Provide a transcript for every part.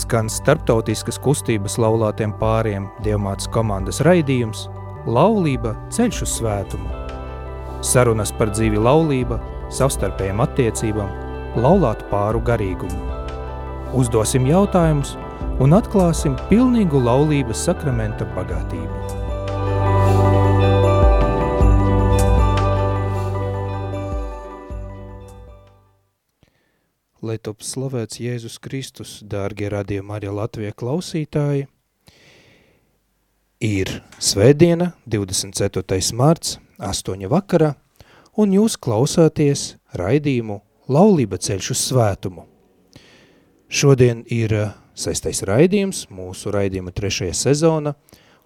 skan starptautiskas kustības laulātiem pāriem Dievmātas komandas raidījums Laulība ceļš uz svētumu. Sarunas par dzīvi laulība, savstarpējām attiecībām, laulātu pāru garīgumu. Uzdosim jautājumus un atklāsim pilnīgu laulības sakramenta bagātību. Lai top slavēts Jēzus Kristus, dārgie radījumi arī Latvija klausītāji, ir svētdiena, 24. marts, 8 vakarā, un jūs klausāties raidījumu Laulība ceļš uz svētumu. Šodien ir eh, sestais raidījums, mūsu raidījuma trešajā sezona,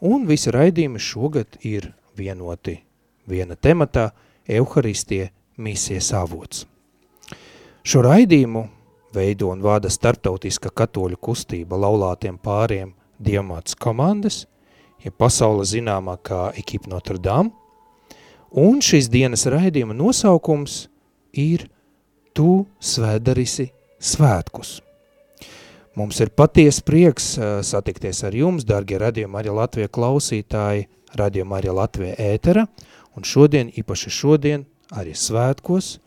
un visi raidījumi šogad ir vienoti viena tematā – Euharistie misijas avots. Šo raidījumu veido un vada starptautiska katoļu kustība laulātiem pāriem Diamāts komandas, ja pasaule zināmā kā Ekipa Notre Dame, un šīs dienas raidījuma nosaukums ir Tu svēdarisi svētkus. Mums ir paties prieks satikties ar jums, dargie radījuma arī Latvija klausītāji, radījuma arī Latvija ētera, un šodien, īpaši šodien, arī svētkos,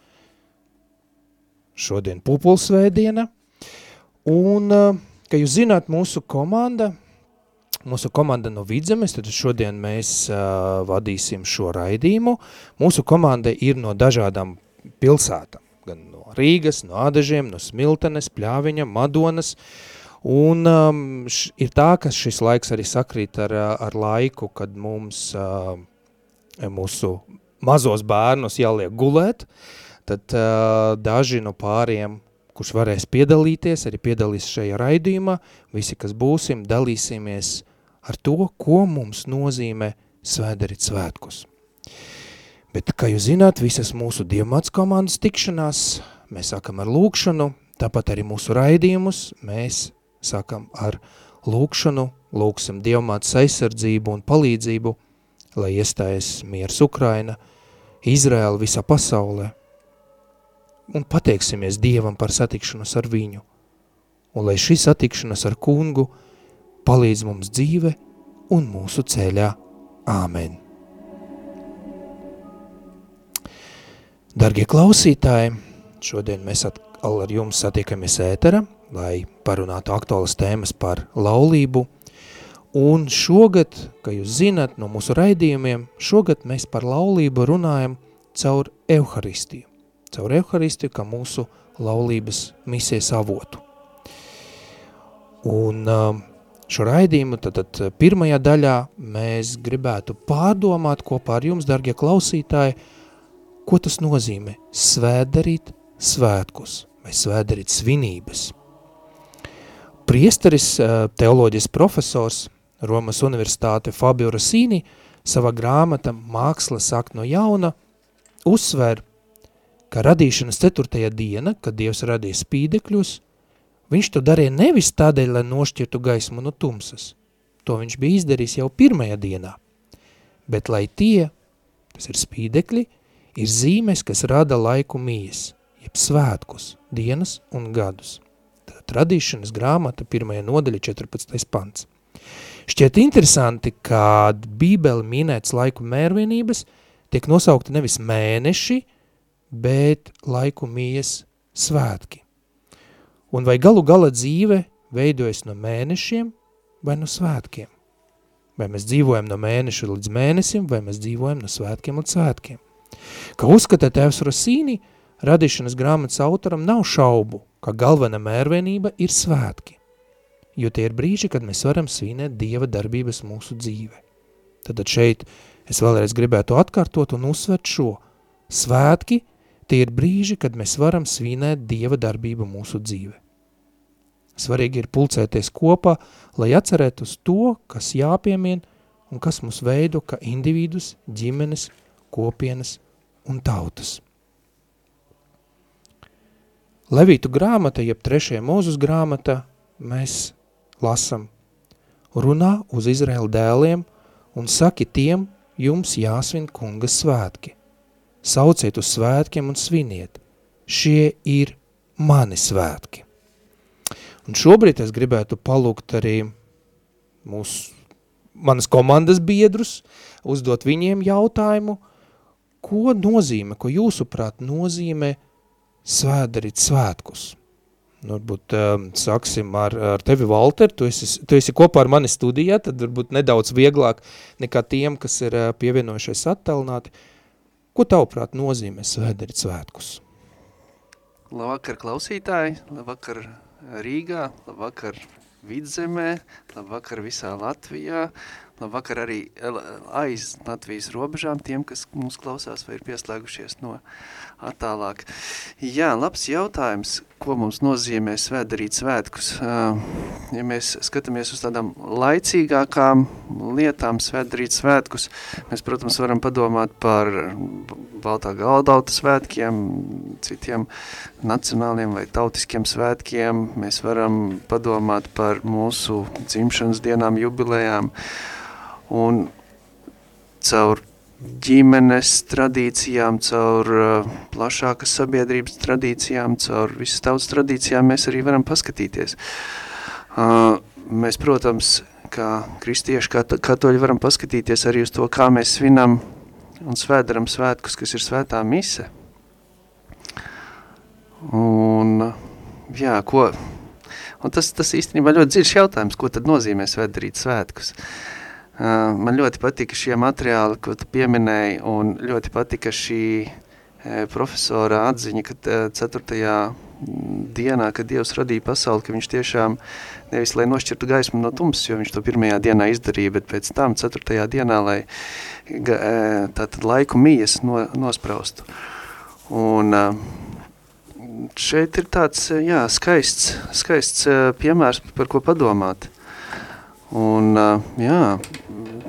šodien pupulsvētdiena, un, ka jūs zināt, mūsu komanda, mūsu komanda no Vidzemes, tad šodien mēs uh, vadīsim šo raidījumu. Mūsu komanda ir no dažādām pilsētām, gan no Rīgas, no Ādažiem, no Smiltenes, Pļāviņa, Madonas, un um, š, ir tā, ka šis laiks arī sakrīt ar, ar laiku, kad mums uh, mūsu mazos bērnus jāliek gulēt, uh, tad uh, daži no pāriem, kurš varēs piedalīties, arī piedalīs šajā raidījumā, visi, kas būsim, dalīsimies ar to, ko mums nozīmē svēdarīt svētkus. Bet, kā jūs zināt, visas mūsu dievmāts komandas tikšanās, mēs sākam ar lūkšanu, tāpat arī mūsu raidījumus, mēs sākam ar lūkšanu, lūksim dievmāts aizsardzību un palīdzību, lai iestājas miers Ukraina, Izraela visā pasaulē, un pateiksimies Dievam par satikšanos ar viņu, un lai šī satikšanās ar kungu palīdz mums dzīve un mūsu ceļā. Āmen. Dargie klausītāji, šodien mēs atkal ar jums satiekamies ētera, lai parunātu aktuālas tēmas par laulību, un šogad, kā jūs zināt no mūsu raidījumiem, šogad mēs par laulību runājam caur Euharistiju caur Euharistiju, kā mūsu laulības misijas avotu. Un um, šo raidījumu, tad, tad pirmajā daļā mēs gribētu pārdomāt kopā ar jums, dargie klausītāji, ko tas nozīmē svētdarīt svētkus vai svētdarīt svinības. Priesteris, uh, teoloģijas profesors Romas universitāte Fabio Rosini savā grāmata Māksla sāk no jauna uzsver ka radīšanas ceturtajā diena, kad Dievs radīja spīdekļus, viņš to darīja nevis tādēļ, lai nošķirtu gaismu no tumsas. To viņš bija izdarījis jau pirmajā dienā. Bet lai tie, tas ir spīdekļi, ir zīmes, kas rada laiku mijas, jeb svētkus, dienas un gadus. Tad radīšanas grāmata pirmajā nodaļa 14. pants. Šķiet interesanti, kad Bībeli minēts laiku mērvienības tiek nosaukti nevis mēneši, bet laiku mijas svētki. Un vai galu gala dzīve veidojas no mēnešiem vai no svētkiem? Vai mēs dzīvojam no mēneša līdz mēnesim, vai mēs dzīvojam no svētkiem līdz svētkiem? Kā uzskata tēvs Rosīni, radīšanas grāmatas autoram nav šaubu, ka galvena mērvienība ir svētki, jo tie ir brīži, kad mēs varam svinēt Dieva darbības mūsu dzīve. Tad šeit es vēlreiz gribētu atkārtot un uzsvert šo. Svētki – Tie ir brīži, kad mēs varam svinēt Dieva darbību mūsu dzīve. Svarīgi ir pulcēties kopā, lai atcerētos to, kas jāpiemien un kas mūs veido kā individus, ģimenes, kopienas un tautas. Levītu grāmata, jeb trešajā mūzus grāmata, mēs lasam runā uz Izraēla dēliem un saki tiem, jums jāsvin kungas svētki sauciet uz svētkiem un sviniet. Šie ir mani svētki. Un šobrīd es gribētu palūgt arī mūsu, manas komandas biedrus, uzdot viņiem jautājumu, ko nozīmē, ko jūsuprāt nozīmē svētdarīt svētkus? Nu, varbūt um, sāksim ar, ar tevi, Valter, tu esi, tu esi kopā ar mani studijā, tad varbūt nedaudz vieglāk nekā tiem, kas ir uh, pievienojušies attālināti. Ko tavuprāt nozīmē svētdarīt svētkus? Labvakar klausītāji, labvakar Rīgā, labvakar Vidzemē, labvakar visā Latvijā, labvakar arī aiz Latvijas robežām tiem, kas mūs klausās vai ir pieslēgušies no attālāk. Jā, labs jautājums, ko mums nozīmē svētdarīt svētkus. Ja mēs skatāmies uz tādām laicīgākām lietām svētdarīt svētkus, mēs, protams, varam padomāt par Baltā galdauta svētkiem, citiem nacionāliem vai tautiskiem svētkiem. Mēs varam padomāt par mūsu dzimšanas dienām, jubilējām un caur ģimenes tradīcijām, caur uh, plašākas sabiedrības tradīcijām, caur visas tautas tradīcijām mēs arī varam paskatīties. Uh, mēs, protams, kā kristieši, kā katoļi varam paskatīties arī uz to, kā mēs svinam un svētdaram svētkus, kas ir svētā mise. Un, jā, ko, un tas, tas īstenībā ļoti dziļš jautājums, ko tad nozīmē svētdarīt svētkus. Uh, Man ļoti patika šie materiāli, ko tu pieminēji, un ļoti patika šī profesora atziņa, ka 4. dienā, kad Dievs radīja pasauli, ka viņš tiešām nevis lai nošķirtu gaismu no tumsas, jo viņš to pirmajā dienā izdarīja, bet pēc tam 4. dienā, lai tātad laiku mijas no, nospraustu. Un šeit ir tāds, jā, skaists, skaists piemērs, par ko padomāt. Un, jā,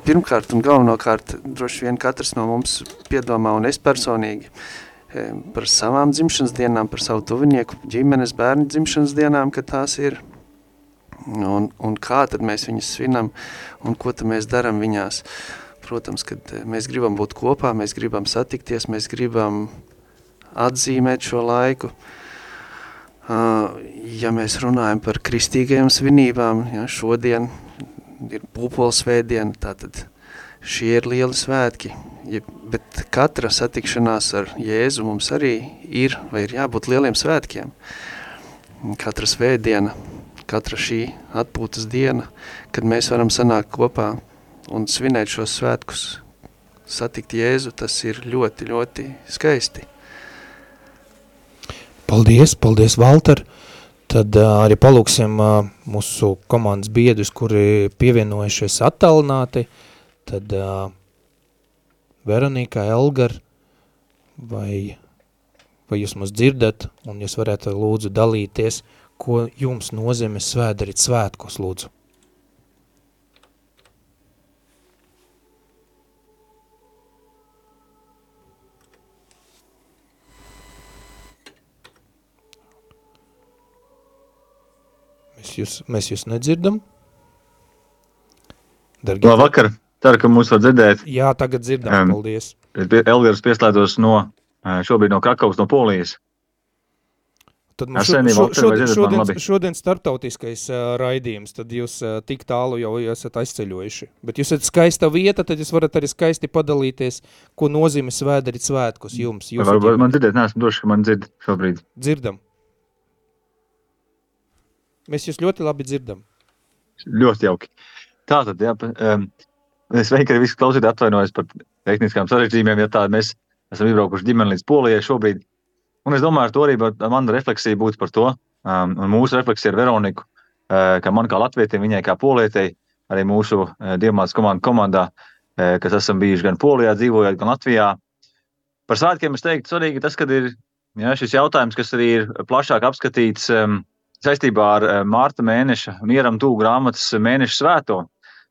pirmkārt un galvenokārt droši vien katrs no mums piedomā un es personīgi par savām dzimšanas dienām, par savu tuvinieku, ģimenes bērnu dzimšanas dienām, kad tās ir. Un, un kā tad mēs viņas svinam un ko tad mēs daram viņās. Protams, kad mēs gribam būt kopā, mēs gribam satikties, mēs gribam atzīmēt šo laiku. Ja mēs runājam par kristīgajām svinībām, ja, šodien ir pūpolsvētdiena, tātad šie ir lieli svētki, ja, bet katra satikšanās ar Jēzu mums arī ir, vai ir jābūt lieliem svētkiem. Katra svētdiena, katra šī atpūtas diena, kad mēs varam sanākt kopā un svinēt šos svētkus, satikt Jēzu, tas ir ļoti, ļoti skaisti. Paldies, paldies, Valter! Tad arī palūksim mūsu komandas biedrus, kuri pievienojušies attālināti. Tad Veronika, Elgar, vai, vai jūs mūs dzirdat, un jūs varētu lūdzu dalīties, ko jums nozīmē svētdarīt svētkos, lūdzu. Jūs, mēs jūs nedzirdam. Dargie, Labvakar, ceru, ka mūs var dzirdēt. Jā, tagad dzirdam, um, paldies. Elgars pieslēdzos no, šobrīd no Kakavas, no Polijas. Tad mums šo, šo, šodien, šodien, šodien starptautiskais uh, raidījums, tad jūs uh, tik tālu jau esat aizceļojuši. Bet jūs esat skaista vieta, tad jūs varat arī skaisti padalīties, ko nozīmē svēdarīt svētkus jums. Jūs Varbūt man dzirdēt, neesmu droši, ka man dzird šobrīd. Dzirdam. Mēs jūs ļoti labi dzirdam. Ļoti jauki. Tātad, jā, um, es arī visu klausītāju atvainojos par tehniskām sarežģījumiem, ja tādi mēs esam iebraukuši ģimeni līdz Polijai šobrīd. Un es domāju, ar to arī mana refleksija būtu par to, um, un mūsu refleksija ar Veroniku, uh, ka man kā latvietim, viņai kā polietei, arī mūsu uh, dievmātes komandu komandā, uh, kas esam bijuši gan Polijā, dzīvojot, gan Latvijā. Par svētkiem es teiktu, svarīgi tas, ka ir jā, šis jautājums, kas arī ir plašāk apskatīts um, saistībā ar eh, Mārta mēneša mieram tuvu grāmatas mēneša svēto,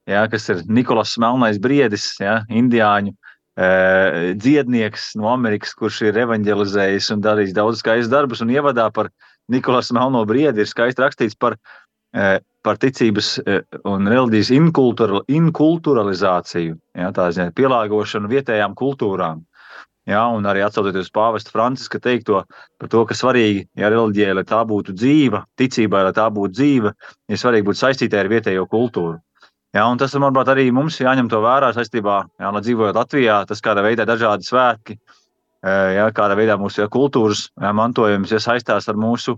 ja, kas ir Nikolas Melnais Briedis, ja, indiāņu e, dziednieks no Amerikas, kurš ir evanģelizējis un darījis daudz skaistus darbus. Un ievadā par Nikolas Melno Briedi ir skaisti rakstīts par, e, par ticības e, un reliģijas inkultur, inkulturalizāciju, ja, tā ziņā pielāgošanu vietējām kultūrām. Ja, un arī atsaucoties uz pāvesta Franciska teikto par to, ka svarīgi, ja reliģijai, lai tā būtu dzīva, ticībai, lai tā būtu dzīva, ir svarīgi būt saistītai ar vietējo kultūru. Ja, tas, manuprāt, arī mums jāņem to vērā saistībā, ja, lai dzīvojot Latvijā, tas kādā veidā dažādi svētki, ja, kādā veidā mūsu ja, kultūras ja, mantojums ja, saistās ar mūsu,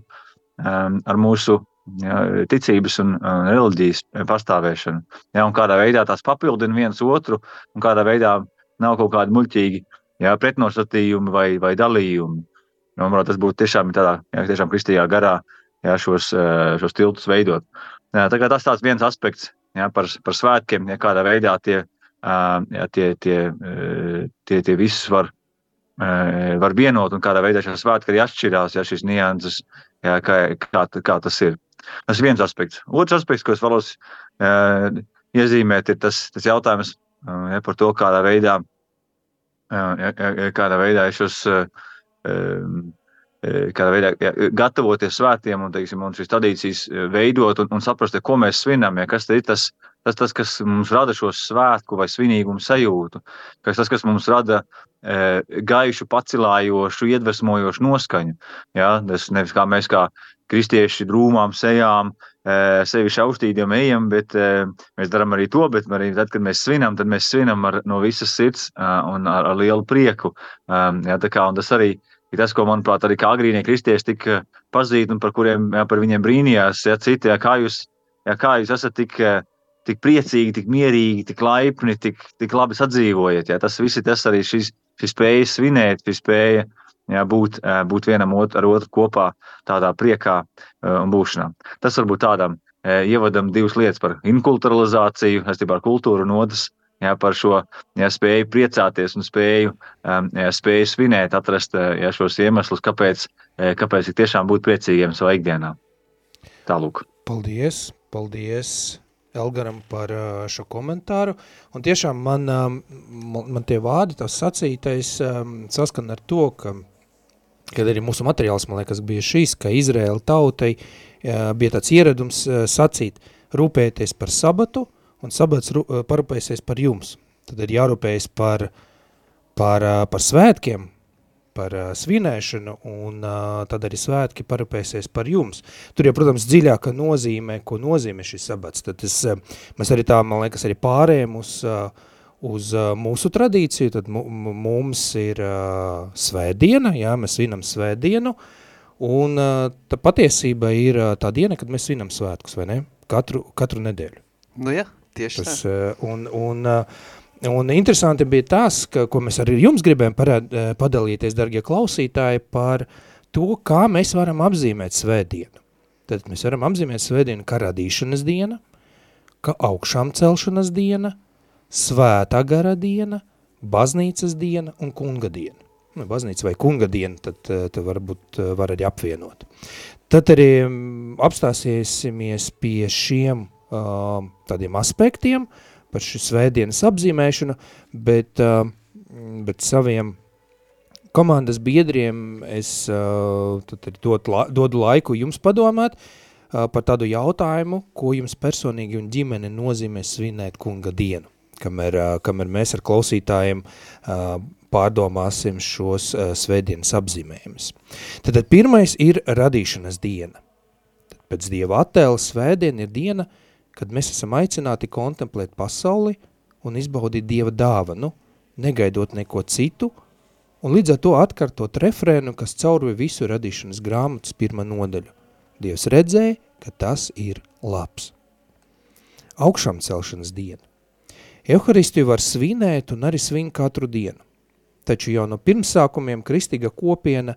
ar mūsu ja, ticības un reliģijas pastāvēšanu. Ja, un kādā veidā tās papildina viens otru, un kādā veidā nav kaut kādi muļķīgi jā, pretnostatījumi vai, vai dalījumi. Nu, manuprāt, tas būtu tiešām tādā jā, tiešām kristīgā garā jā, šos, eh, šos tiltus veidot. Jā, tas tāds viens aspekts jā, par, par svētkiem, ja kādā veidā tie, jā, tie, tie, tie, tie visus var, var vienot un kādā veidā šie svētki arī atšķirās, ja šīs nianses, jā, kā, kā, kā tas ir. Tas ir viens aspekts. Otrs aspekts, ko es vēlos iezīmēt, ir tas, tas jautājums ja, par to, kādā veidā ja, ja, kādā veidā šos, kādā veidā ja, gatavoties svētkiem un, teiksim, un šīs tradīcijas veidot un, un saprast, ko mēs svinam, ja, kas ir tas, tas, tas, kas mums rada šo svētku vai svinīgumu sajūtu, kas tas, kas mums rada gaišu, pacilājošu, iedvesmojošu noskaņu. Ja, tas nevis kā mēs kā kristieši drūmām sejām, sevi šaustīdiem ejam, bet mēs darām arī to, bet arī tad, kad mēs svinam, tad mēs svinam ar, no visas sirds un ar, ar lielu prieku. Jā, kā, un tas arī ir tas, ko, manuprāt, arī kā agrīnie kristieši tika pazīti un par kuriem, jā, par viņiem brīnījās, ja citi, jā, kā jūs, jā, kā jūs esat tik, tik priecīgi, tik mierīgi, tik laipni, tik, tik labi sadzīvojat. Jā, tas viss ir tas arī šis, šis spēja svinēt, šis spēja uh, jā, būt, būt vienam otru, ar otru kopā, tādā priekā un būšanā. Tas varbūt tādam ievadam divas lietas par inkulturalizāciju, saistībā ar kultūru un otrs jā, par šo jā, spēju priecāties un spēju, jā, spēju svinēt, atrast jā, šos iemeslus, kāpēc, kāpēc ir tiešām būt priecīgiem savā ikdienā. Tālūk. Paldies, paldies Elgaram par šo komentāru. Un tiešām man, man tie vārdi, tas sacītais, saskan ar to, ka kad arī mūsu materiāls, man liekas, bija šis, ka Izraēla tautai bija tāds ieradums sacīt, rūpēties par sabatu, un sabats parūpēsies par jums. Tad ir jārūpējas par, par, par svētkiem, par svinēšanu, un tad arī svētki parūpēsies par jums. Tur jau, protams, dziļāka nozīmē, ko nozīmē šis sabats. Tad es, mēs arī tā, man liekas, arī pārējiem uz uh, uz uh, mūsu tradīciju, tad mums ir uh, svētdiena, jā, mēs svinam svētdienu, un uh, tā patiesība ir uh, tā diena, kad mēs svinam svētkus, vai ne? Katru, katru nedēļu. Nu jā, tieši tas, tā. Uh, un, un, uh, un interesanti bija tas, ka, ko mēs arī jums gribējām parād, uh, padalīties, dargie klausītāji, par to, kā mēs varam apzīmēt svētdienu. Tad mēs varam apzīmēt svētdienu kā radīšanas diena, kā augšām celšanas diena, svētā gara diena, baznīcas diena un kunga diena. Nu, baznīca vai kunga diena, tad, eh, tad varbūt eh, var arī apvienot. Tad arī mm, apstāsiesimies pie šiem uh, tādiem aspektiem, par šī svētdienas apzīmēšanu, bet, bet saviem komandas biedriem es dod, dodu laiku jums padomāt par tādu jautājumu, ko jums personīgi un ģimene nozīmē svinēt kunga dienu kamēr, kamēr mēs ar klausītājiem pārdomāsim šos svētdienas apzīmējumus. Tad pirmais ir radīšanas diena. Tad pēc Dieva attēla svētdiena ir diena, kad mēs esam aicināti kontemplēt pasauli un izbaudīt Dieva dāvanu, negaidot neko citu, un līdz ar to atkartot refrēnu, kas caurvi visu radīšanas grāmatas pirma nodaļu. Dievs redzēja, ka tas ir labs. Augšām celšanas diena. Euharistiju var svinēt un arī svin katru dienu. Taču jau no pirmsākumiem kristīga kopiena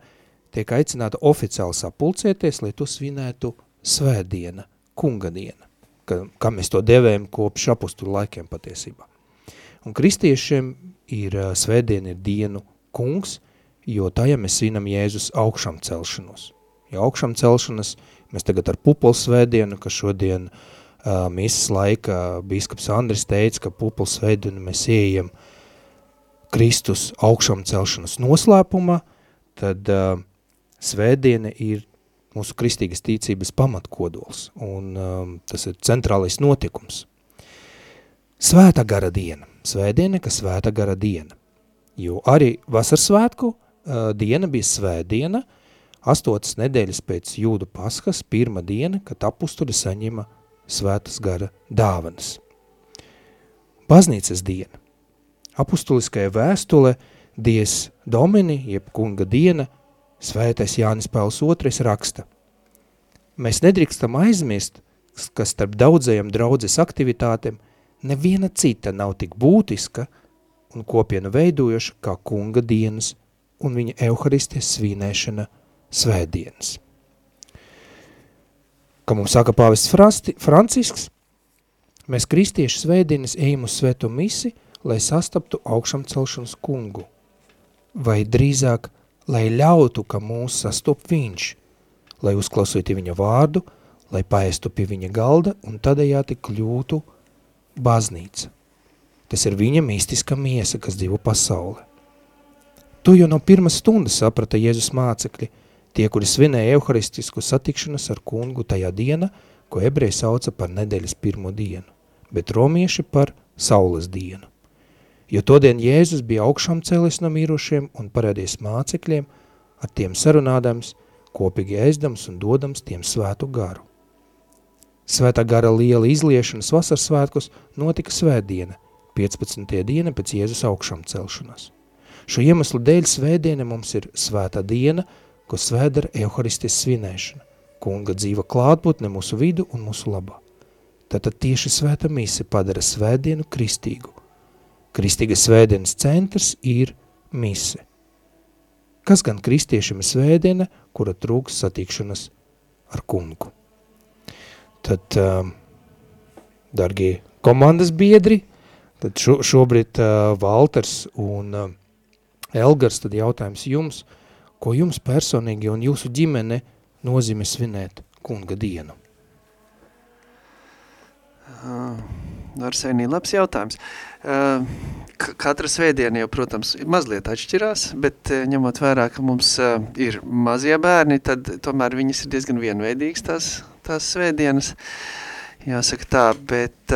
tiek aicināta oficiāli sapulcēties, lai to svinētu svētdiena, kunga diena, ka, kā mēs to devējam kopš apusturu laikiem patiesībā. Un kristiešiem ir svētdiena ir dienu kungs, jo tajā mēs svinam Jēzus augšām celšanos. Jo augšām celšanas mēs tagad ar pupuls svētdienu, ka šodien uh, uh, misas laika bīskaps Andris teica, ka pupils veidinu mēs ieejam Kristus augšām celšanas noslēpumā, tad uh, svētdiena ir mūsu kristīgas tīcības pamatkodols, un um, tas ir centrālais notikums. Svēta gara diena. Svētdiena, ka svēta gara diena. jo arī vasarsvētku uh, diena bija svētdiena, astotas nedēļas pēc jūdu paskas, pirma diena, kad apustuļi saņima svētas gara dāvanas. Baznīcas diena. Apustuliskajā vēstule Dies Domini, jeb kunga diena, svētais Jānis Pēls II raksta. Mēs nedrīkstam aizmirst, ka starp daudzajām draudzes aktivitātēm neviena cita nav tik būtiska un kopienu veidojoša kā kunga dienas un viņa euharisties svinēšana svētdienas. Kā mums saka pāvests Francisks, mēs kristieši svētdienas ejam uz svēto misi, lai sastaptu augšam celšanas kungu, vai drīzāk, lai ļautu, ka mūs sastop viņš, lai uzklausītu viņa vārdu, lai paestu pie viņa galda un tādējādi kļūtu baznīca. Tas ir viņa mistiska miesa, kas dzīvo pasaulē. To jau no pirmas stundas saprata Jēzus mācekļi, tie, kuri svinēja euharistisku satikšanos ar kungu tajā diena, ko ebreji sauca par nedēļas pirmo dienu, bet romieši par saules dienu. Jo todien Jēzus bija augšām cēlis no mīrošiem un parādies mācekļiem, ar tiem sarunādams, kopīgi ēzdams un dodams tiem svētu garu. Svētā gara liela izliešanas vasaras svētkos notika svētdiena, 15. diena pēc Jēzus augšām celšanās. Šo iemeslu dēļ svētdiena mums ir svētā diena, ko svēdara Euharisties svinēšana, kunga dzīva klātbūtne mūsu vidu un mūsu labā. Tātad tieši svēta mise padara svētdienu kristīgu. Kristīga svētdienas centrs ir mise. Kas gan kristiešiem ir svētdiena, kura trūks satikšanas ar kungu? Tad, uh, dargie komandas biedri, tad šo, šobrīd uh, Valters un uh, Elgars, tad jautājums jums, ko jums personīgi un jūsu ģimene nozīmē svinēt kunga dienu? Uh, Arsenī, labs jautājums. Uh, katra svētdiena jau, protams, mazliet atšķirās, bet uh, ņemot vērā, ka mums uh, ir mazie bērni, tad tomēr viņas ir diezgan vienveidīgas tās tās svētdienas, jāsaka tā, bet,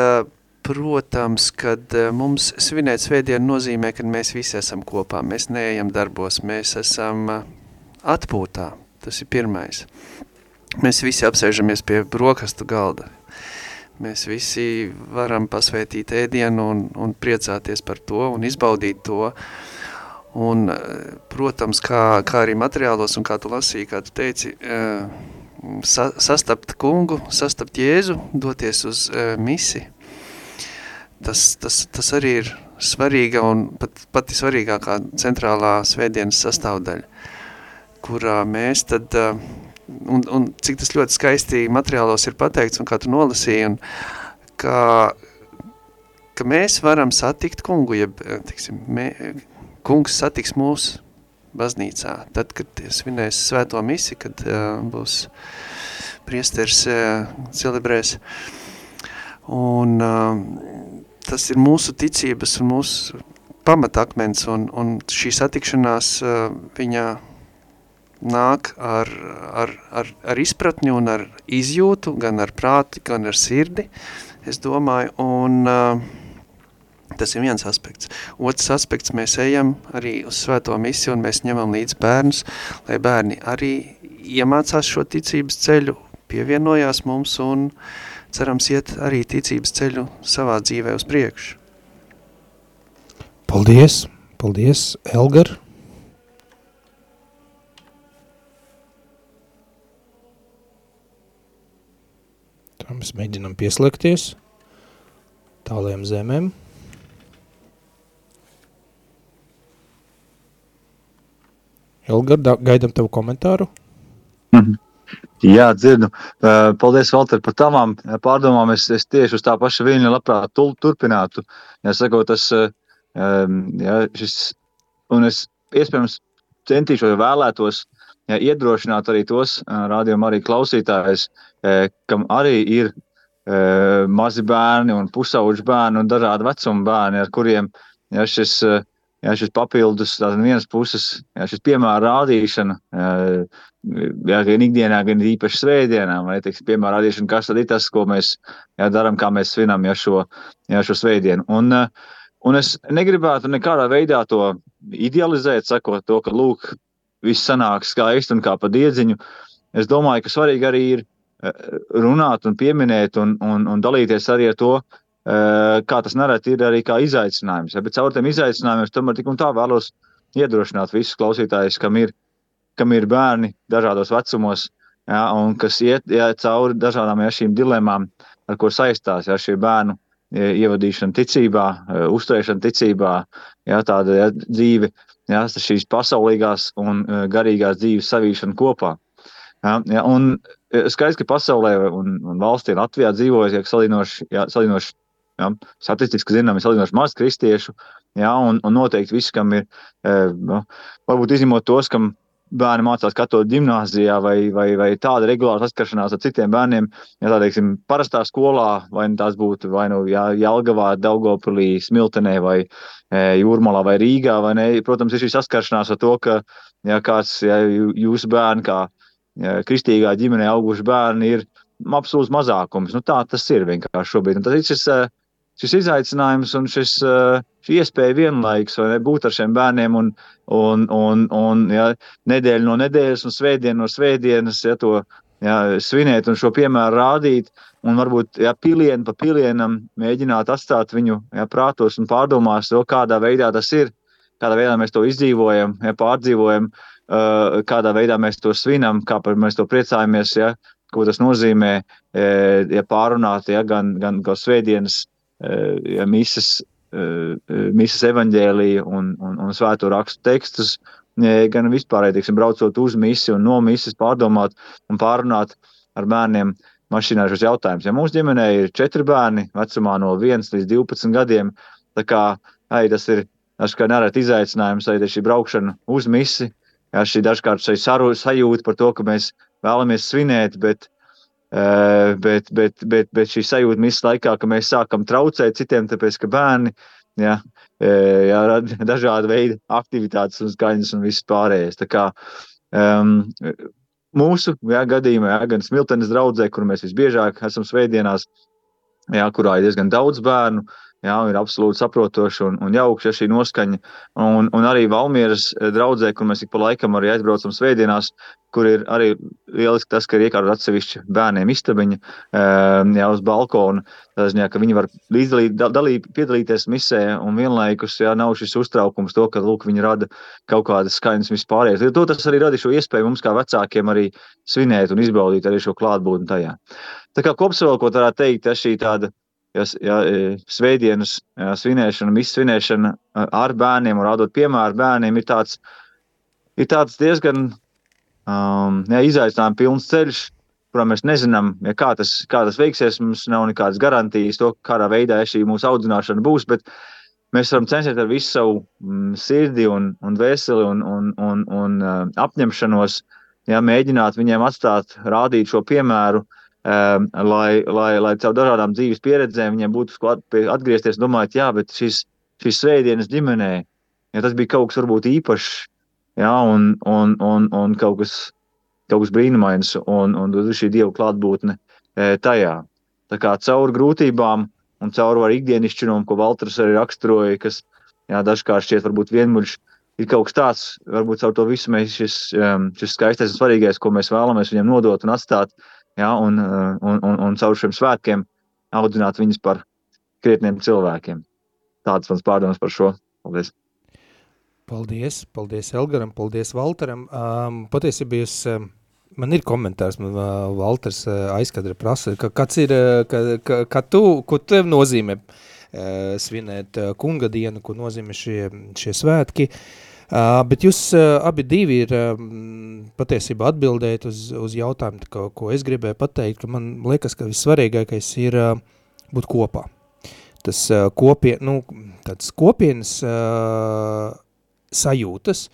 protams, kad mums svinēt svētdienu nozīmē, ka mēs visi esam kopā, mēs neejam darbos, mēs esam atpūtā, tas ir pirmais. Mēs visi apsēžamies pie brokastu galda, mēs visi varam pasvētīt ēdienu un, un priecāties par to un izbaudīt to, un, protams, kā, kā arī materiālos un kā tu lasīji, kā tu teici, sa, sastapt kungu, sastapt Jēzu, doties uz uh, misi. Tas, tas, tas arī ir svarīga un pat, pati svarīgākā centrālā svētdienas sastāvdaļa, kurā mēs tad, uh, un, un cik tas ļoti skaisti materiālos ir pateikts un kā tu nolasīji, un kā, ka mēs varam satikt kungu, ja, tiksim, mē, kungs satiks mūsu baznīcā. Tad, kad svinēs svēto misi, kad uh, būs priesteris uh, celebrēs. Un uh, tas ir mūsu ticības un mūsu pamatakmens, un, un šī satikšanās uh, viņa nāk ar, ar, ar, ar izpratni un ar izjūtu, gan ar prāti, gan ar sirdi, es domāju, un uh, Tas ir viens aspekts. Otrs aspekts, mēs ejam arī uz svēto misiju un mēs ņemam līdz bērnus, lai bērni arī iemācās šo ticības ceļu, pievienojās mums un cerams iet arī ticības ceļu savā dzīvē uz priekšu. Paldies, paldies, Elgar. Tā mēs mēģinam pieslēgties tālajām zemēm. Elgar, gaidam tavu komentāru. -hmm. Jā, dzirdu. Paldies, Valter, par tavām pārdomām. Es, es tieši uz tā paša viņa labprāt turpinātu. Ja sakot, tas, ja, šis, un es iespējams centīšos vēlētos ja, iedrošināt arī tos rādījumu arī klausītājus, kam arī ir mazi bērni un pusauģi bērni un dažādi vecuma bērni, ar kuriem ja, šis Jā, šis papildus, no vienas puses, jā, šis piemēra rādīšana, jā, gan ikdienā, gan īpaši svētdienā, vai teiks, piemēra rādīšana, kas tad ir tas, ko mēs jā, darām, kā mēs svinam jā, šo, jā, šo svētdienu. Un, un es negribētu nekādā veidā to idealizēt, sakot to, ka lūk, viss sanāk skaisti un kā pa diedziņu. Es domāju, ka svarīgi arī ir runāt un pieminēt un, un, un dalīties arī ar to, kā tas nereti ir arī kā izaicinājums. Ja, bet caur tiem izaicinājumiem tomēr tik un tā vēlos iedrošināt visus klausītājus, kam ir, kam ir bērni dažādos vecumos, ja, un kas iet ja, cauri dažādām ja, šīm dilemām, ar ko saistās ja, šie bērnu ievadīšana ticībā, uzturēšana ticībā, ja, tāda ja, dzīve, ja, šīs pasaulīgās un garīgās dzīves savīšana kopā. Ja, ja, un skaidrs, ka pasaulē un, un valstī Latvijā dzīvojas ja, salīdzinoši, ja, salīdzinoši ja, statistiski zinām, ir salīdzinoši maz kristiešu, ja, un, un noteikti visi, kam ir, nu, varbūt izņemot tos, kam bērni mācās katoļu gimnājā vai, vai, vai tāda regulāra saskaršanās ar citiem bērniem, ja tā teiksim, parastā skolā, vai nu tās būtu vai nu jā, Jelgavā, Daugopilī, Smiltenē vai e, Jūrmalā vai Rīgā, vai ne, protams, ir šī saskaršanās ar to, ka ja kāds, ja jūsu bērni kā ja, kristīgā ģimenē auguši bērni ir absolūts mazākums. Nu, tā tas ir vienkārši šobrīd. Un tas ir šis, šis izaicinājums un šis, šī iespēja vienlaikus būt ar šiem bērniem un, un, un, un ja, nedēļu no nedēļas un svētdienu no svētdienas ja, to ja, svinēt un šo piemēru rādīt. Un varbūt ja, pilienu pa pilienam mēģināt atstāt viņu ja, prātos un pārdomās to, kādā veidā tas ir, kādā veidā mēs to izdzīvojam, ja, pārdzīvojam, uh, kādā veidā mēs to svinam, kā mēs to priecājamies, ja, ko tas nozīmē, ja pārunāt ja, gan, gan, gan svētdienas ja misas, misas evaņģēlija un, un, un svēto rakstu tekstus, gan vispār, teiksim, braucot uz misiju un no misijas pārdomāt un pārunāt ar bērniem mašīnā šos jautājumus. Ja mūsu ģimenē ir četri bērni vecumā no 1 līdz 12 gadiem, ai, tas ir dažkārt nereti izaicinājums, arī šī braukšana uz misiju, ja šī dažkārt sajūta par to, ka mēs vēlamies svinēt, bet Eh, bet, bet, bet, bet šī sajūta misijas laikā, ka mēs sākam traucēt citiem, tāpēc ka bērni ja, eh, ja, rada dažādu veidu aktivitātes un skaņas un viss pārējais. Tā kā um, mūsu ja, gadījumā, ja, gan Smiltenes draudzē, kur mēs visbiežāk esam svētdienās, ja, kurā ir diezgan daudz bērnu, uh, Jā, ir absolūti saprotoši un, un jauki ja šī noskaņa. Un, un arī Valmieras eh, draudzē, kur mēs ik pa laikam arī aizbraucam svētdienās, kur ir arī lieliski tas, ka ir iekārtot atsevišķi bērniem istabiņa ehm, jā, uz balkona. Tā ziņā, ka viņi var līdzdalīt, dalīt, piedalīties misē un vienlaikus jā, nav šis uztraukums to, ka lūk, viņi rada kaut kādas skaņas vispārējais. To tas arī rada šo iespēju mums kā vecākiem arī svinēt un izbaudīt arī šo klātbūtni tajā. Tā kā kopsavilkot varētu teikt, ja šī tāda ja, ja, e, svētdienas ja, svinēšana, izsvinēšana ar bērniem rādot piemēru bērniem ir tāds, ir tāds diezgan um, ja, izaicinājums pilns ceļš, kurā mēs nezinām, ja, kā, tas, kā tas veiksies. Mums nav nekādas garantijas, to, kādā veidā šī mūsu audzināšana būs. Mēs varam censties ar visu savu mm, sirdi un, un veseli un, un, un, un uh, apņemšanos, ja, mēģināt viņiem atstāt, rādīt šo piemēru, uh, lai, lai, lai caur dažādām dzīves pieredzēm viņiem būtu atgriezties, domājot, jā, bet šis, šis svētdienas ģimenē, ja tas bija kaut kas varbūt īpašs, jā, un, un, un, un kaut kas, kaut kas brīnumains, un, un šī dieva klātbūtne e, tajā. Tā kā caur grūtībām un caur var ikdienišķinumu, ko Valters arī raksturoja, kas jā, dažkārt šķiet varbūt vienmuļš, ir kaut kas tāds, varbūt caur to visu mēs šis, šis skaistais un svarīgais, ko mēs vēlamies viņiem nodot un atstāt, uh, ja, un, uh, un, un, un caur šiem svētkiem audzināt viņus par krietniem cilvēkiem. Tāds mans pārdoms par šo. Paldies! Paldies, paldies Elgaram, paldies Valteram. Um, patiesībā jūs, um, man ir komentārs, man uh, Valters uh, aizkadra prasa, ka kāds ir, uh, ka, ka, ka tu, ko tev nozīmē uh, svinēt uh, kunga dienu, ko nozīmē šie, šie svētki. Uh, Uh, bet jūs uh, abi divi ir uh, patiesībā atbildējat uz, uz jautājumu, ko, ko es gribēju pateikt, ka man liekas, ka vissvarīgākais ir uh, būt kopā. Tas uh, kopien, nu, tāds kopienas uh, sajūtas,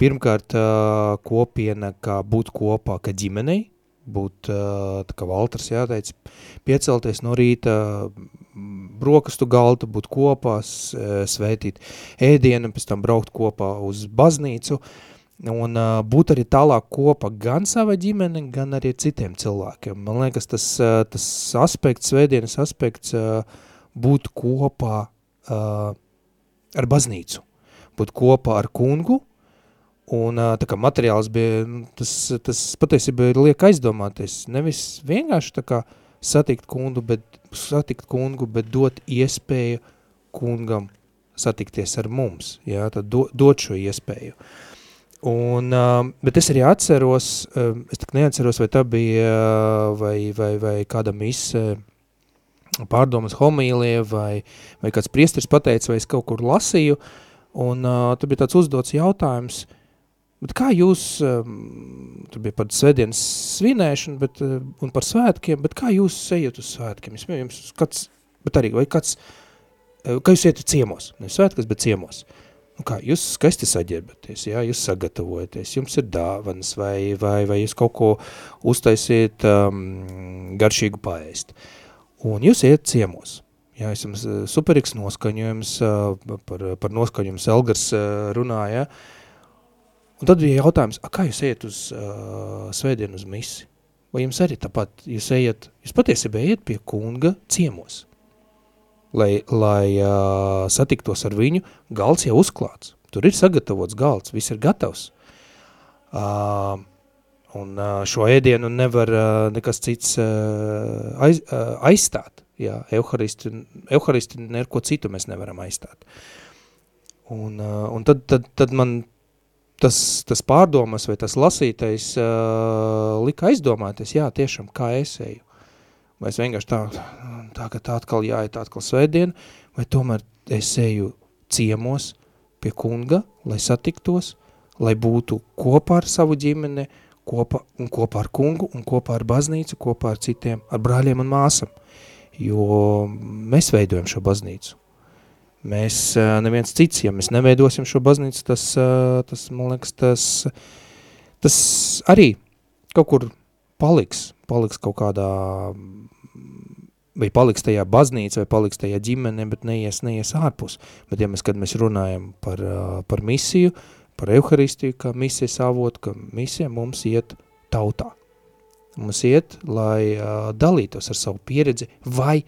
pirmkārt uh, kopiena, kā būt kopā, ka ģimenei, būt, uh, tā kā Valters jāteic, piecelties no rīta, brokastu galdu, būt kopā, svētīt ēdienu, pēc tam braukt kopā uz baznīcu. Un uh, būt arī tālāk kopā gan sava ģimene, gan arī citiem cilvēkiem. Man liekas, tas, uh, tas aspekts, svētdienas aspekts būt kopā ar baznīcu, būt kopā ar kungu, un tā kā materiāls bija, nu, tas, tas patiesībā liek aizdomāties, nevis vienkārši tā kā satikt kungu, bet, satikt kungu, bet dot iespēju kungam satikties ar mums, jā, tad do, dot šo iespēju. Un, bet es arī atceros, es tik neatceros, vai tā bija, vai, vai, vai kāda mise, pārdomas homīlie, vai, vai kāds priesteris pateica, vai es kaut kur lasīju, un uh, tur bija tāds uzdots jautājums, bet kā jūs, um, tur bija par svētdienas svinēšanu, bet, uh, un par svētkiem, bet kā jūs ejat uz svētkiem? Jums kāds, bet arī, vai kāds, uh, kā jūs ejat ciemos? Ne svētkas, bet ciemos. Nu kā, jūs skaisti saģērbaties, jā, jūs sagatavojaties, jums ir dāvanas, vai, vai, vai jūs kaut ko uztaisiet um, garšīgu paēst. Uh, un jūs iet ciemos. Jā, es jums eh, superīgs noskaņojums, eh, par, par noskaņojumu Elgars eh, runāja. Un tad bija jautājums, a, kā jūs ejat uz uh, svētdienu uz misi? Vai jums arī tāpat, jūs ejat, jūs patiesībā ejat pie kunga ciemos, lai, lai uh, satiktos ar viņu, galds jau uzklāts, tur ir sagatavots galds, viss ir gatavs. Uh, Un šo ēdienu nevar nekas cits aiz, aizstāt. Jā, euharisti, euharisti neko citu mēs nevaram aizstāt. Un, un tad, tad, tad man tas, tas pārdomas vai tas lasītais uh, lika aizdomāties, jā, tiešām, kā es eju. Vai es vienkārši tā, tā ka tā atkal jāiet atkal svētdien, vai tomēr es eju ciemos pie kunga, lai satiktos, lai būtu kopā ar savu ģimeni, kopā, un kopā ar kungu, un kopā ar baznīcu, kopā ar citiem, ar brāļiem un māsam, jo mēs veidojam šo baznīcu. Mēs, neviens cits, ja mēs neveidosim šo baznīcu, tas, tas man liekas, tas, tas arī kaut kur paliks, paliks kaut kādā, vai paliks tajā baznīca, vai paliks tajā ģimene, bet neies, neies ārpus. Bet ja mēs, kad mēs runājam par, par misiju, par Euharistiju, kā misijas avotu, ka misija mums iet tautā. Mums iet, lai dalītos ar savu pieredzi, vai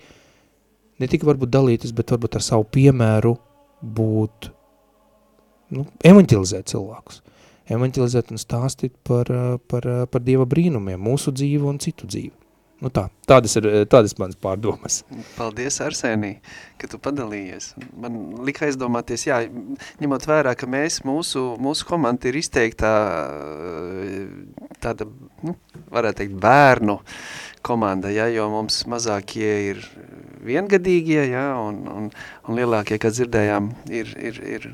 ne tikai varbūt dalītos, bet varbūt ar savu piemēru būt, nu, evanģelizēt cilvēkus. Evanģelizēt un stāstīt par, par, par Dieva brīnumiem, mūsu dzīvu un citu dzīvi. Nu tā, tādas ir tādas manas pārdomas. Paldies, Arsēnī, ka tu padalījies. Man lika aizdomāties, jā, ņemot vērā, ka mēs, mūsu, mūsu komanda ir izteiktā tāda, nu, varētu teikt, bērnu komanda, ja, jo mums mazākie ir viengadīgie, ja, un, un, un lielākie, kā dzirdējām, ir, ir, ir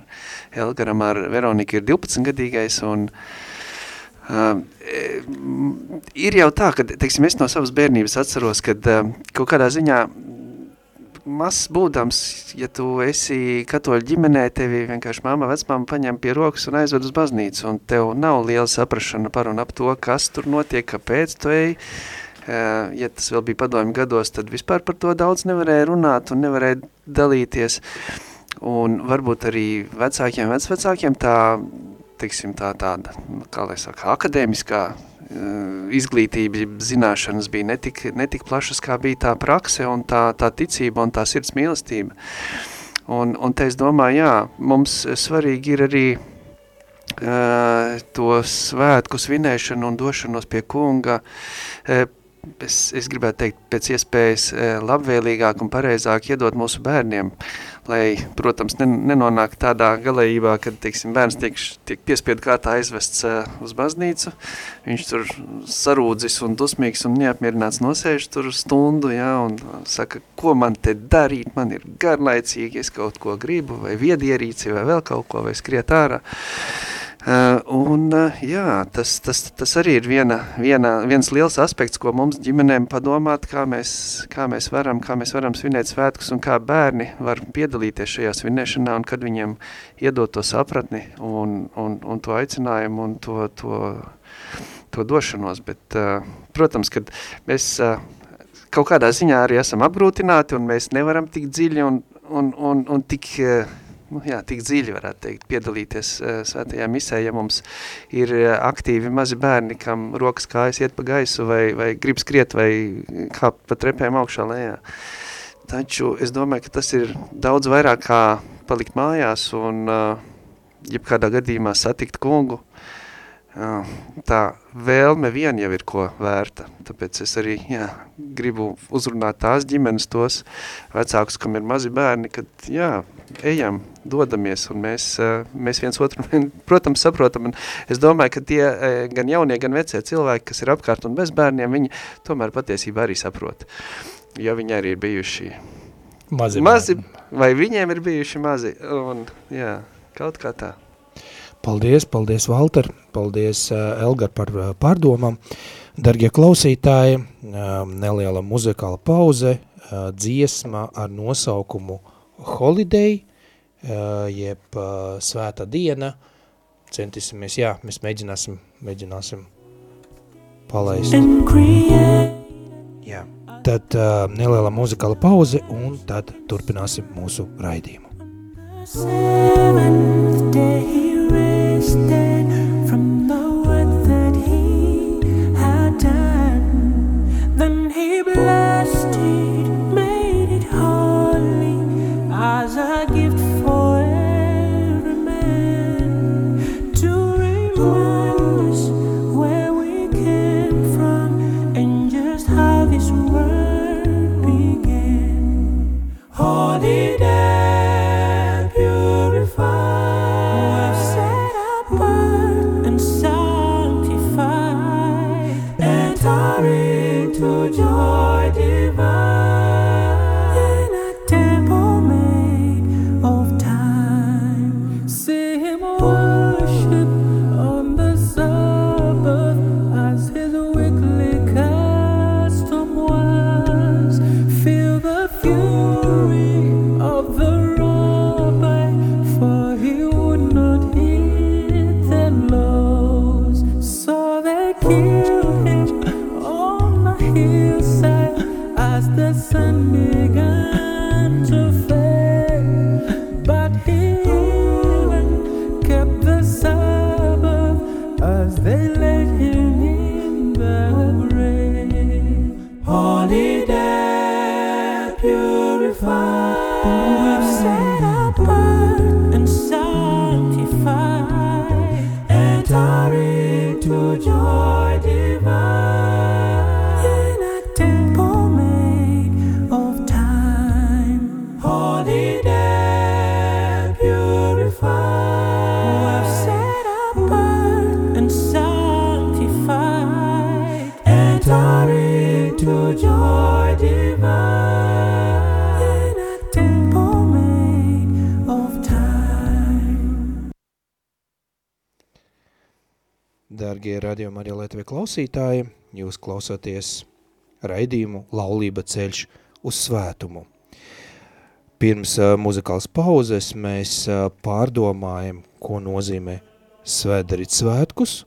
Elgaram ar Veroniku ir 12 gadīgais, un Uh, ir jau tā, ka, teiksim, es no savas bērnības atceros, kad uh, kaut kādā ziņā mazs būdams, ja tu esi katoļu ģimenē, tevi vienkārši mamma, vecmāma paņem pie rokas un aizved uz baznīcu, un tev nav liela saprašana par un ap to, kas tur notiek, kāpēc tu ej. Uh, ja tas vēl bija padomju gados, tad vispār par to daudz nevarēja runāt un nevarēja dalīties. Un varbūt arī vecākiem, vecvecākiem tā teiksim, tā tāda, kā lai saka, akadēmiskā uh, izglītība, zināšanas bija netik, netik plašas, kā bija tā prakse un tā, tā ticība un tā sirds mīlestība. Un, un te es domāju, jā, mums svarīgi ir arī uh, to svētku svinēšanu un došanos pie kunga, uh, es, es gribētu teikt, pēc iespējas e, labvēlīgāk un pareizāk iedot mūsu bērniem, lai, protams, nenonāk tādā galējībā, kad, teiksim, bērns tiek, tiek piespiedu kārtā aizvests e, uz baznīcu, viņš tur sarūdzis un dusmīgs un neapmierināts nosēž tur stundu, ja, un saka, ko man te darīt, man ir garlaicīgi, es kaut ko gribu, vai viedierīci, vai vēl kaut ko, vai skriet ārā. Uh, un, uh, jā, tas, tas, tas arī ir viena, viena, viens liels aspekts, ko mums ģimenēm padomāt, kā mēs, kā mēs varam, kā mēs varam svinēt svētkus un kā bērni var piedalīties šajā svinēšanā un kad viņiem iedot to sapratni un, un, un to aicinājumu un to, to, to došanos. Bet, uh, protams, kad mēs kaut kādā ziņā arī esam apgrūtināti un mēs nevaram tik dziļi un, un, un, un tik nu, jā, tik dziļi, varētu teikt, piedalīties uh, svētajā misē, ja mums ir uh, aktīvi mazi bērni, kam rokas kājas iet pa gaisu vai, vai grib skriet vai kāpt pa trepēm augšā lejā. Taču es domāju, ka tas ir daudz vairāk kā palikt mājās un uh, jebkādā gadījumā satikt kungu, tā vēlme vien jau ir ko vērta. Tāpēc es arī jā, gribu uzrunāt tās ģimenes, tos vecākus, kam ir mazi bērni, kad jā, ejam, dodamies un mēs, mēs viens otru, protams, saprotam. Un es domāju, ka tie gan jaunie, gan vecie cilvēki, kas ir apkārt un bez bērniem, viņi tomēr patiesībā arī saprot, ja viņi arī ir bijuši mazi, mazi vai viņiem ir bijuši mazi. Un, jā, kaut kā tā. Paldies, paldies, Valter, paldies, Elgar, par pārdomām. Dargie klausītāji, neliela muzikāla pauze, dziesma ar nosaukumu Holiday, jeb svēta diena. Centīsimies, jā, mēs mēģināsim, mēģināsim palaist. Jā, tad neliela muzikāla pauze un tad turpināsim mūsu raidījumu. Seventh day stay amor. Jūs klausoties raidījumu Laulība ceļš uz svētumu. Pirms uh, muzikāls pauzes mēs uh, pārdomājam, ko nozīmē svētdarīt svētkus,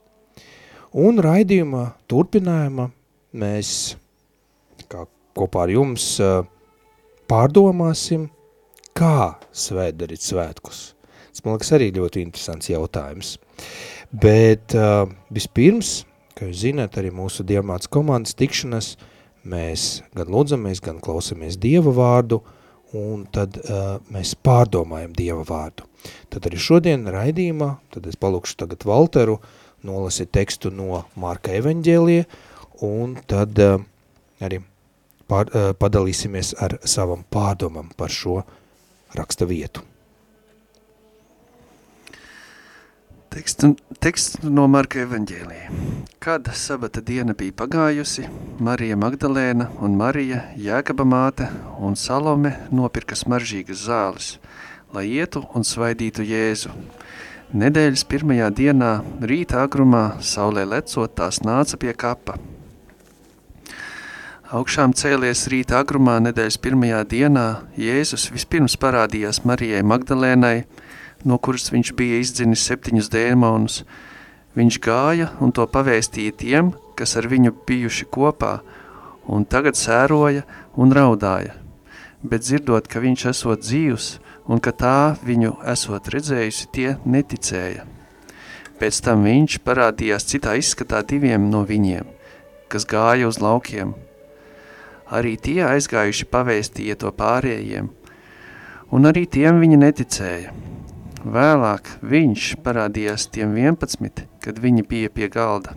un raidījuma turpinājumā mēs kā kopā ar jums uh, pārdomāsim, kā svētdarīt svētkus. Tas, man liekas, arī ļoti interesants jautājums. Bet uh, vispirms, kā jūs zināt, arī mūsu diamāts komandas tikšanas, mēs gan lūdzamies, gan klausamies Dieva vārdu, un tad uh, mēs pārdomājam Dieva vārdu. Tad arī šodien raidījumā, tad es palūkšu tagad Valteru, nolasīt tekstu no Marka evaņģēlie, un tad uh, arī pār, uh, padalīsimies ar savam pārdomam par šo raksta vietu. Teksts, teksts no Marka evaņģēlija. Kad sabata diena bija pagājusi, Marija Magdalēna un Marija, Jēkaba māte un Salome nopirka smaržīgas zāles, lai ietu un svaidītu Jēzu. Nedēļas pirmajā dienā, rīta agrumā, saulē lecot, tās nāca pie kapa. Augšām cēlies rīta agrumā nedēļas pirmajā dienā, Jēzus vispirms parādījās Marijai Magdalēnai, no kuras viņš bija izdzinis septiņus dēmonus. Viņš gāja un to pavēstīja tiem, kas ar viņu bijuši kopā, un tagad sēroja un raudāja. Bet dzirdot, ka viņš esot dzīvs un ka tā viņu esot redzējusi, tie neticēja. Pēc tam viņš parādījās citā izskatā diviem no viņiem, kas gāja uz laukiem. Arī tie aizgājuši pavēstīja to pārējiem, un arī tiem viņi neticēja. Vēlāk viņš parādījās tiem 11, kad viņi bija pie galda.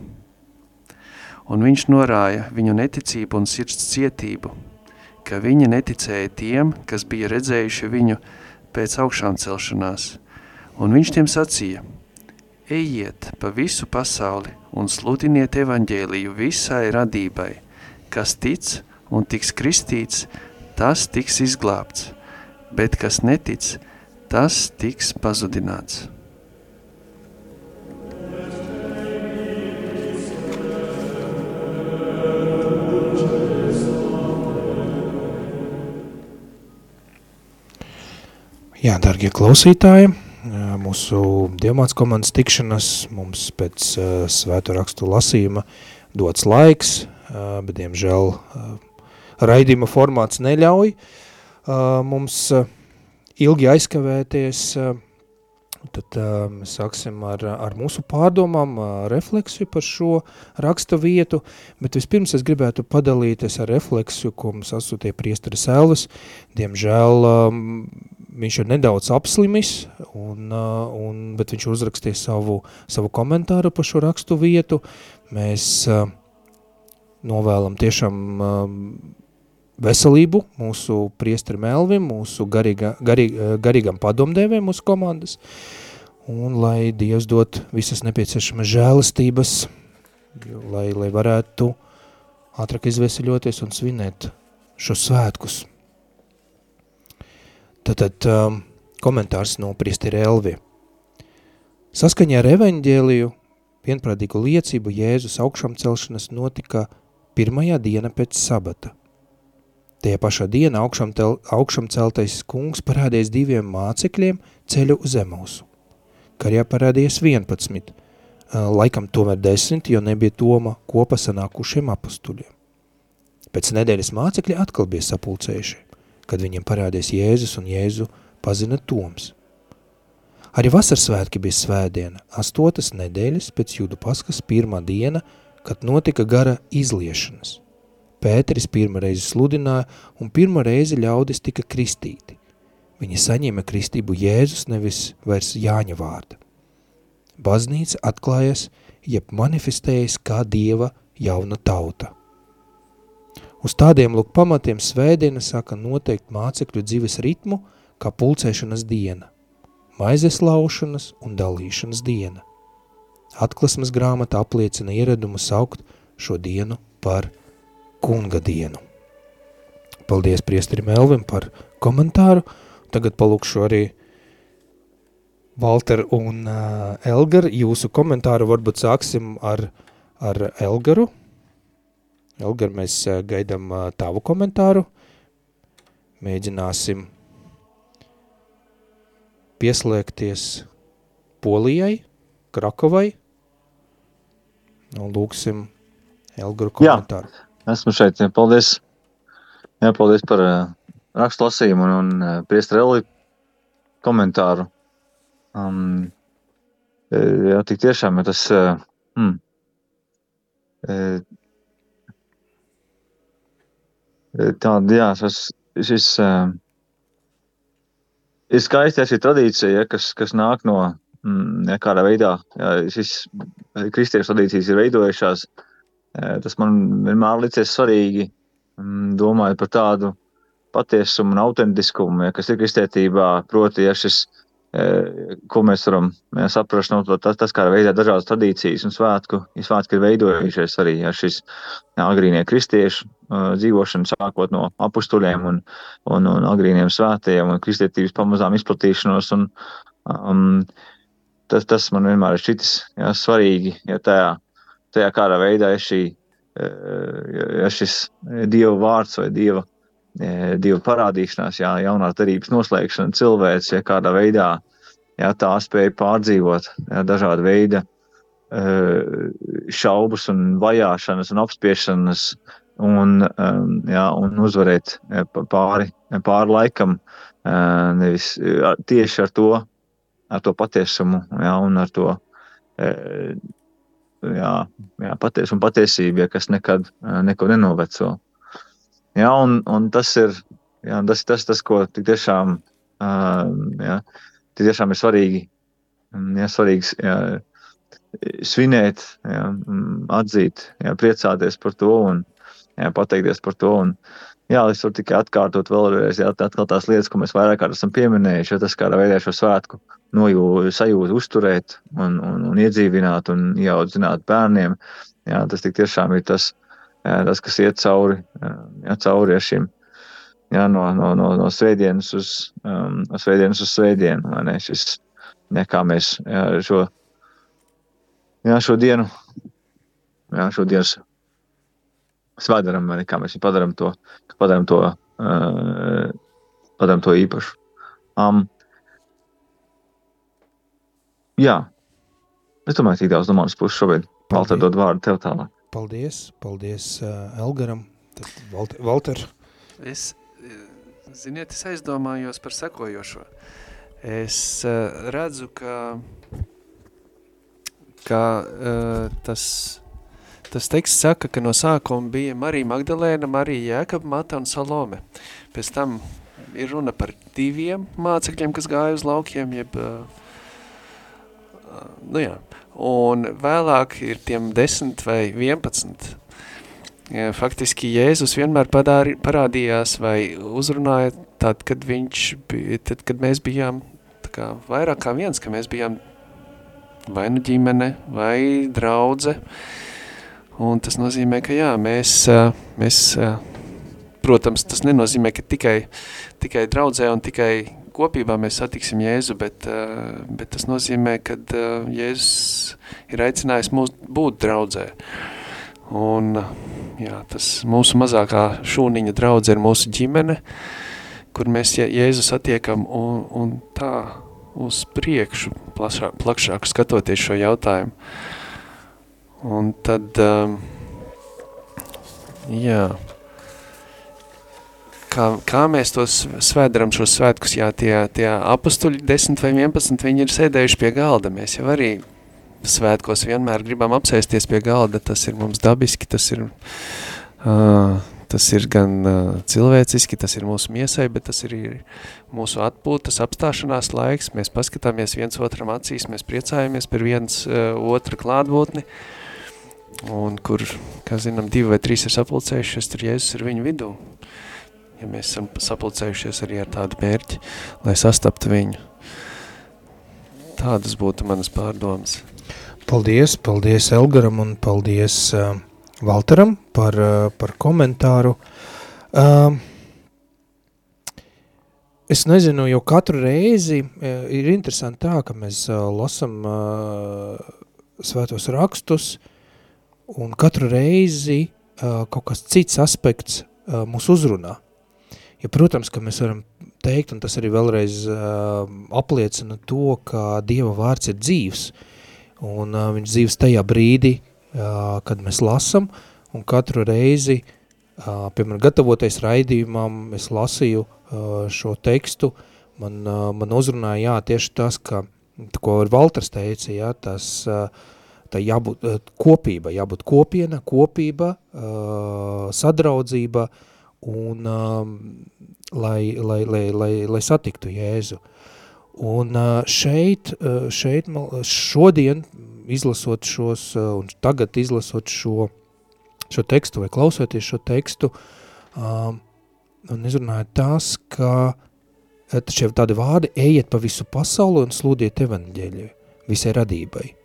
Un viņš norāja viņu neticību un sirds cietību, ka viņi neticēja tiem, kas bija redzējuši viņu pēc augšām celšanās. Un viņš tiem sacīja, ejiet pa visu pasauli un sludiniet evaņģēliju visai radībai, kas tic un tiks kristīts, tas tiks izglābts, bet kas netic, tas tiks pazudināts. Jā, darbie klausītāji, mūsu diamāts komandas tikšanas mums pēc uh, svēto rakstu lasījuma dots laiks, uh, bet diemžēl uh, raidījuma formāts neļauj uh, mums uh, ilgi aizkavēties, uh, tad uh, mēs sāksim ar, ar mūsu pārdomām, uh, refleksiju par šo raksta vietu, bet vispirms es gribētu padalīties ar refleksiju, ko mums atsūtīja priesteris Elvis. Diemžēl viņš ir nedaudz apslimis, un, un, bet viņš uzrakstīja savu, savu komentāru par šo rakstu vietu. Mēs novēlam tiešām veselību mūsu priestri Melvim, mūsu garīga, garīg, garīgam padomdēvēm mūsu komandas, un lai Dievs dot visas nepieciešamas žēlistības, lai, lai varētu ātrāk izveseļoties un svinēt šos svētkus. Tātad um, komentārs no priesteri Elvi. Saskaņā ar evaņģēliju vienprātīgu liecību Jēzus augšām celšanas notika pirmajā diena pēc sabata – Tie pašā dienā augšam, tel, augšam celtais kungs parādījis diviem mācekļiem ceļu uz Emausu. Karjā parādījis 11, laikam tomēr 10, jo nebija Toma kopā sanākušiem apustuļiem. Pēc nedēļas mācekļi atkal bija sapulcējuši, kad viņiem parādījis Jēzus un Jēzu pazina Toms. Arī vasarsvētki bija svētdiena, astotas nedēļas pēc jūdu paskas pirmā diena, kad notika gara izliešanas. Pēteris pirmo reizi sludināja, un pirmo reizi ļaudis tika kristīti. Viņi saņēma kristību Jēzus nevis vairs Jāņa vārda. Baznīca atklājas, jeb manifestējas kā Dieva jauna tauta. Uz tādiem lūk pamatiem svētdiena sāka noteikt mācekļu dzīves ritmu kā pulcēšanas diena, maizes laušanas un dalīšanas diena. Atklesmas grāmata apliecina ieradumu saukt šo dienu par kunga dienu. Paldies priesterim Elvim par komentāru. Tagad palūkšu arī Valter un uh, Elgar. Jūsu komentāru varbūt sāksim ar, ar Elgaru. Elgar, mēs uh, gaidām uh, tavu komentāru. Mēģināsim pieslēgties Polijai, Krakovai. Un lūksim Elgaru komentāru. Jā. Esmu šeit. Paldies, jā, paldies par uh, rakstu lasījumu un, un uh, priestreli komentāru. Um, jā, tik tiešām ja tas. Uh, hmm, Tāda, jā, šis, šis uh, ir skaisti, šī tradīcija, ja, kas, kas nāk no mm, ja, kādā veidā, ja, šis kristiešu tradīcijas ir veidojušās, uh, Tas man vienmēr licies svarīgi, mm, domājot par tādu patiesumu un autentiskumu, ja, kas ir kristietībā, proti, ja šis, ko mēs varam ja, saprast, no tas, tas, kā veidā dažādas tradīcijas un svētku, ja svētki ir veidojušies arī ja, šis ja, agrīnie kristiešu dzīvošana, sākot no apustuļiem un, un, un agrīniem svētajiem un kristietības pamazām izplatīšanos. Un, um, tas, tas man vienmēr ir šķitis ja, svarīgi, ja tajā tajā kādā veidā ja, šī, ja šis Dieva vārds vai Dieva, Dieva parādīšanās, jā, jaunā darības noslēgšana cilvēks, ja kādā veidā jā, tā spēja pārdzīvot jā, dažādu veidu šaubas un vajāšanas un apspiešanas un, jā, un uzvarēt pāri, pāri laikam, nevis tieši ar to, ar to patiesumu jā, un ar to jā, jā, patiesa un patiesība, kas nekad neko nenoveco. Jā, un, un tas ir jā, tas, tas, tas, ko tiešām jā, tiešām ir svarīgi, mm, ja, svarīgs ja, svinēt, ja, mm, atzīt, ja, priecāties par to un ja, pateikties par to. Un, jā, es varu tikai atkārtot vēlreiz, atkal tās lietas, ko mēs vairāk kārt esam pieminējuši, ja tas kādā veidā šo svētku nojū, sajūtu uzturēt un, un, un iedzīvināt un ieaudzināt bērniem. Jā, tas tiešām ir tas, jā, tas kas iet cauri, jā, cauri šim jā, no, no, no, no svētdienas uz, um, no svētdienas uz svētdienu. Ne, šis, ne, kā mēs jā, šo, jā, šo dienu, jā, šo dienas svētdaram, vai kā mēs viņu padaram to, padaram to, uh, padaram to īpašu. Um, jā, es domāju, tik daudz no manas puses šobrīd. Valter dod vārdu tev tālāk. Paldies, paldies uh, Elgaram. Tad Valter, Valter. Es, ziniet, es aizdomājos par sekojošo. Es uh, redzu, ka, ka uh, tas Tas teksts saka, ka no sākuma bija Marija Magdalēna, Marija Jēkaba, Mata un Salome. Pēc tam ir runa par diviem mācekļiem, kas gāja uz laukiem, jeb, nu jā, un vēlāk ir tiem 10 vai 11. Faktiski Jēzus vienmēr padāri, parādījās vai uzrunāja tad, kad viņš bija, tad, kad mēs bijām tā kā vairāk kā viens, ka mēs bijām vai nu ģimene, vai draudze, uh, Un tas nozīmē, ka jā, mēs, mēs protams, tas nenozīmē, ka tikai, tikai draudzē un tikai kopībā mēs satiksim Jēzu, bet, bet tas nozīmē, ka Jēzus ir aicinājis mūs būt draudzē. Un jā, tas mūsu mazākā šūniņa draudze ir mūsu ģimene, kur mēs Jēzu satiekam un, un tā uz priekšu plašāk, plašāk skatoties šo jautājumu. Un tad, um, jā, kā, kā mēs tos svētdaram šos svētkus, jā, tie, tie apustuļi 10 vai 11, viņi ir sēdējuši pie galda, mēs jau arī svētkos vienmēr gribam apsēsties pie galda, tas ir mums dabiski, tas ir, uh, tas ir gan uh, cilvēciski, tas ir mūsu miesai, bet tas ir mūsu atpūtas, apstāšanās laiks, mēs paskatāmies viens otram acīs, mēs priecājamies par viens uh, otru klātbūtni, uh, un kur, kā zinām, divi vai trīs ir sapulcējušies, tur Jēzus ir viņu vidū. Ja mēs esam sapulcējušies arī ar tādu mērķi, lai sastaptu viņu. Tādas būtu manas pārdomas. Paldies, paldies Elgaram un paldies uh, Valteram par, uh, par komentāru. Uh, es nezinu, jo katru reizi uh, ir interesanti tā, ka mēs uh, lasam uh, svētos rakstus, uh, un katru reizi uh, kaut kas cits aspekts uh, mūs uzrunā. Ja, protams, ka mēs varam teikt, un tas arī vēlreiz uh, apliecina to, ka Dieva vārds ir dzīvs, un uh, viņš dzīvs tajā brīdī, uh, kad mēs lasam, un katru reizi, uh, piemēram, gatavoties raidījumam, es lasīju uh, šo tekstu, man, uh, man uzrunāja, jā, tieši tas, ka, ko Valters teica, jā, tas uh, tā jābūt eh, kopība, jābūt kopiena, kopība, uh, sadraudzība un um, lai, lai, lai, lai, lai satiktu Jēzu. Un uh, šeit, uh, šeit šodien izlasot šos un tagad izlasot šo, šo tekstu vai klausoties šo tekstu, um, un izrunājot tas, ka šie tādi vārdi ejiet pa visu pasauli un slūdiet evaņģeļu visai radībai.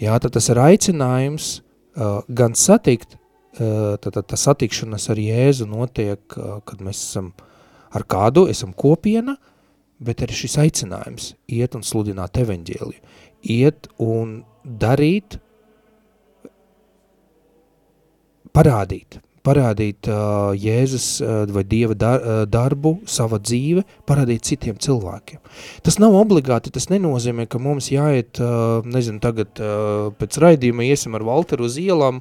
Jā, tad tas ir aicinājums uh, gan satikt, uh, tad, tad tā satikšanas ar Jēzu notiek, uh, kad mēs esam ar kādu, esam kopiena, bet arī šis aicinājums iet un sludināt evaņģēliju, iet un darīt, parādīt, parādīt uh, Jēzus uh, vai Dieva dar, uh, darbu, sava dzīve, parādīt citiem cilvēkiem. Tas nav obligāti, tas nenozīmē, ka mums jāiet, uh, nezinu, tagad uh, pēc raidījuma iesim ar Valteru uz ielām,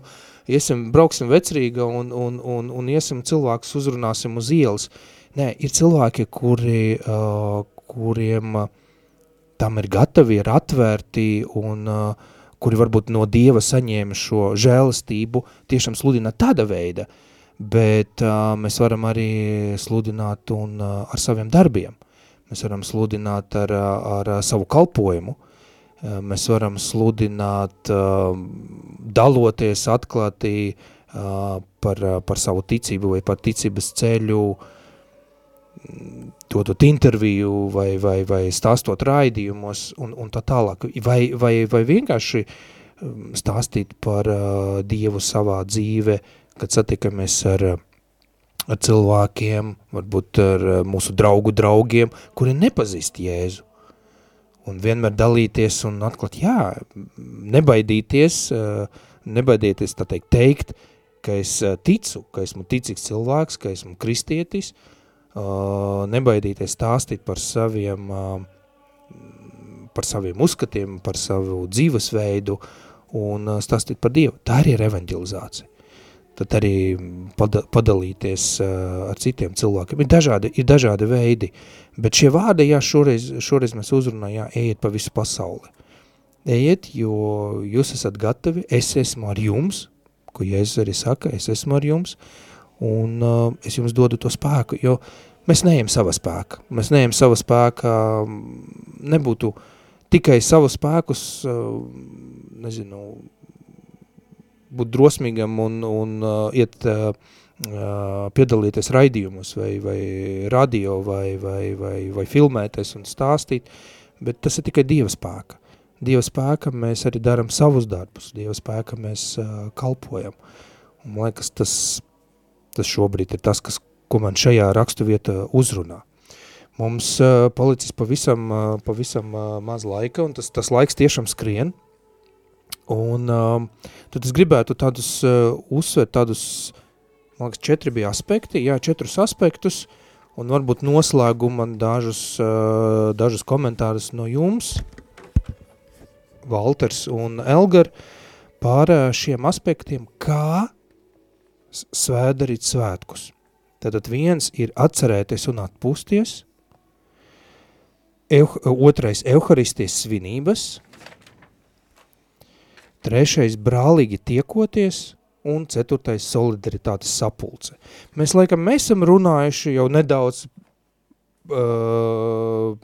iesim, brauksim vecrīga un, un, un, un iesim cilvēkus uzrunāsim uz ielas. Nē, ir cilvēki, kuri, uh, kuriem uh, tam ir gatavi, ir atvērti un uh, kuri varbūt no Dieva saņēma šo žēlastību, tiešām sludina tāda veida, bet uh, mēs varam arī sludināt un uh, ar saviem darbiem. mēs varam sludināt ar, ar savu kalpojumu, mēs varam sludināt daloties atklātī par, par savu ticību vai par ticības ceļu, dodot interviju vai, vai, vai stāstot raidījumos un, un tā tālāk, vai, vai, vai vienkārši stāstīt par uh, Dievu savā dzīve, kad satikamies ar uh, ar cilvēkiem, varbūt ar eh, mūsu draugu draugiem, kuri nepazīst Jēzu. Un vienmēr dalīties un atklāt, jā, nebaidīties, eh, nebaidīties, tā teikt, teikt, ka es eh, ticu, ka esmu ticīgs cilvēks, ka esmu kristietis, nebaidīties stāstīt par saviem, par saviem uzskatiem, par savu dzīvesveidu un stāstīt par Dievu. Tā arī ir evanģelizācija tad arī pada, padalīties uh, ar citiem cilvēkiem. Ir dažādi, ir dažādi veidi, bet šie vārdi, jā, šoreiz, šoreiz mēs uzrunājām, jā, ejiet pa visu pasauli. Ejiet, jo jūs esat gatavi, es esmu ar jums, ko Jēzus arī saka, es esmu ar jums, un uh, es jums dodu to spēku, jo mēs neejam sava spēka, mēs neejam sava spēka, nebūtu tikai savu spēkus, uh, nezinu, būt drosmīgam un, un uh, iet uh, uh, piedalīties raidījumos vai, vai radio vai, vai, vai, vai filmēties un stāstīt, bet tas ir tikai Dieva spēka. Dieva spēka mēs arī daram savus darbus, Dieva spēka mēs uh, kalpojam. Un, man liekas, tas, tas šobrīd ir tas, kas, ko man šajā rakstu vieta uzrunā. Mums uh, palicis pavisam, uh, pavisam uh, maz laika, un tas, tas laiks tiešām skrien, Un uh, tad es gribētu tādus uh, uzsvērt tādus, man liekas, četri bija aspekti, jā, četrus aspektus, un varbūt noslēgumā dažus, uh, dažus komentārus no jums, Valters un Elgar, par uh, šiem aspektiem, kā svēdarīt svētkus. Tātad viens ir atcerēties un atpūsties, Euh, otrais – Euharistijas svinības – trešais brālīgi tiekoties un ceturtais solidaritātes sapulce. Mēs laikam esam runājuši jau nedaudz uh,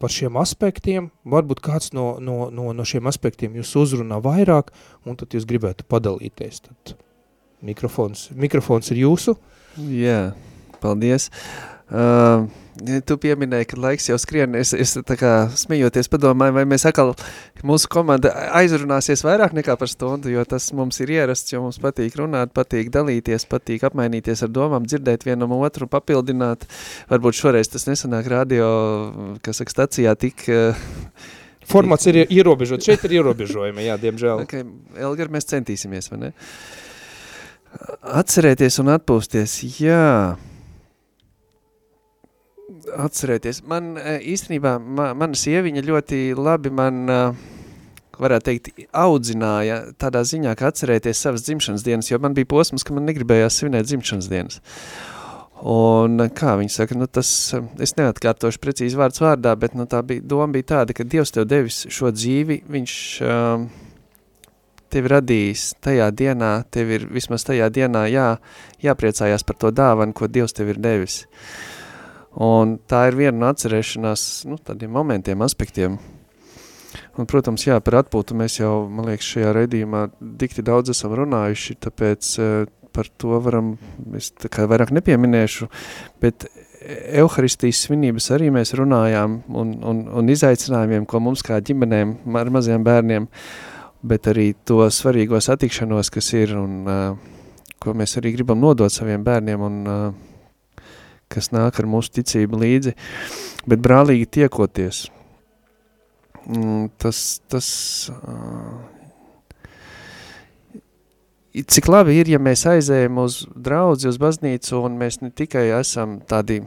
par šiem aspektiem, varbūt kāds no, no, no, no šiem aspektiem jūs uzrunā vairāk, un tad jūs gribētu padalīties. Tad mikrofons, mikrofons ir jūsu. Jā, paldies. Uh, Tu pieminēji, ka laiks jau skrien, es, es tā kā smijoties padomāju, vai mēs atkal, mūsu komanda aizrunāsies vairāk nekā par stundu, jo tas mums ir ierasts, jo mums patīk runāt, patīk dalīties, patīk apmainīties ar domām, dzirdēt vienam otru, papildināt. Varbūt šoreiz tas nesanāk radio, kas saka, stacijā tik... Formats ir ierobežot, šeit ir ierobežojumi, jā, diemžēl. Okay, Elgar, mēs centīsimies, vai ne? Atcerēties un atpūsties, jā atcerēties. Man e, īstenībā, man, mana sieviņa ļoti labi man, e, varētu teikt, audzināja tādā ziņā, ka atcerēties savas dzimšanas dienas, jo man bija posms, ka man negribējās svinēt dzimšanas dienas. Un kā viņi saka, nu tas, es neatkārtošu precīzi vārds vārdā, bet nu tā bija, doma bija tāda, ka Dievs tev devis šo dzīvi, viņš um, tevi radījis tajā dienā, tev ir vismaz tajā dienā jā, jāpriecājās par to dāvanu, ko Dievs tev ir devis. Uh, Un tā ir viena no atcerēšanās nu, tādiem momentiem, aspektiem. Un, protams, jā, par atpūtu mēs jau, man liekas, šajā redījumā dikti daudz esam runājuši, tāpēc uh, par to varam, es tā kā vairāk nepieminēšu, bet Euharistijas svinības arī mēs runājām un, un, un izaicinājumiem, ko mums kā ģimenēm ar maziem bērniem, bet arī to svarīgo satikšanos, kas ir un ko mēs arī gribam nodot saviem bērniem un kas nāk ar mūsu ticību līdzi, bet brālīgi tiekoties. Mm, tas, tas, cik labi ir, ja mēs aizējam uz draudzi, uz baznīcu, un mēs ne tikai esam tādi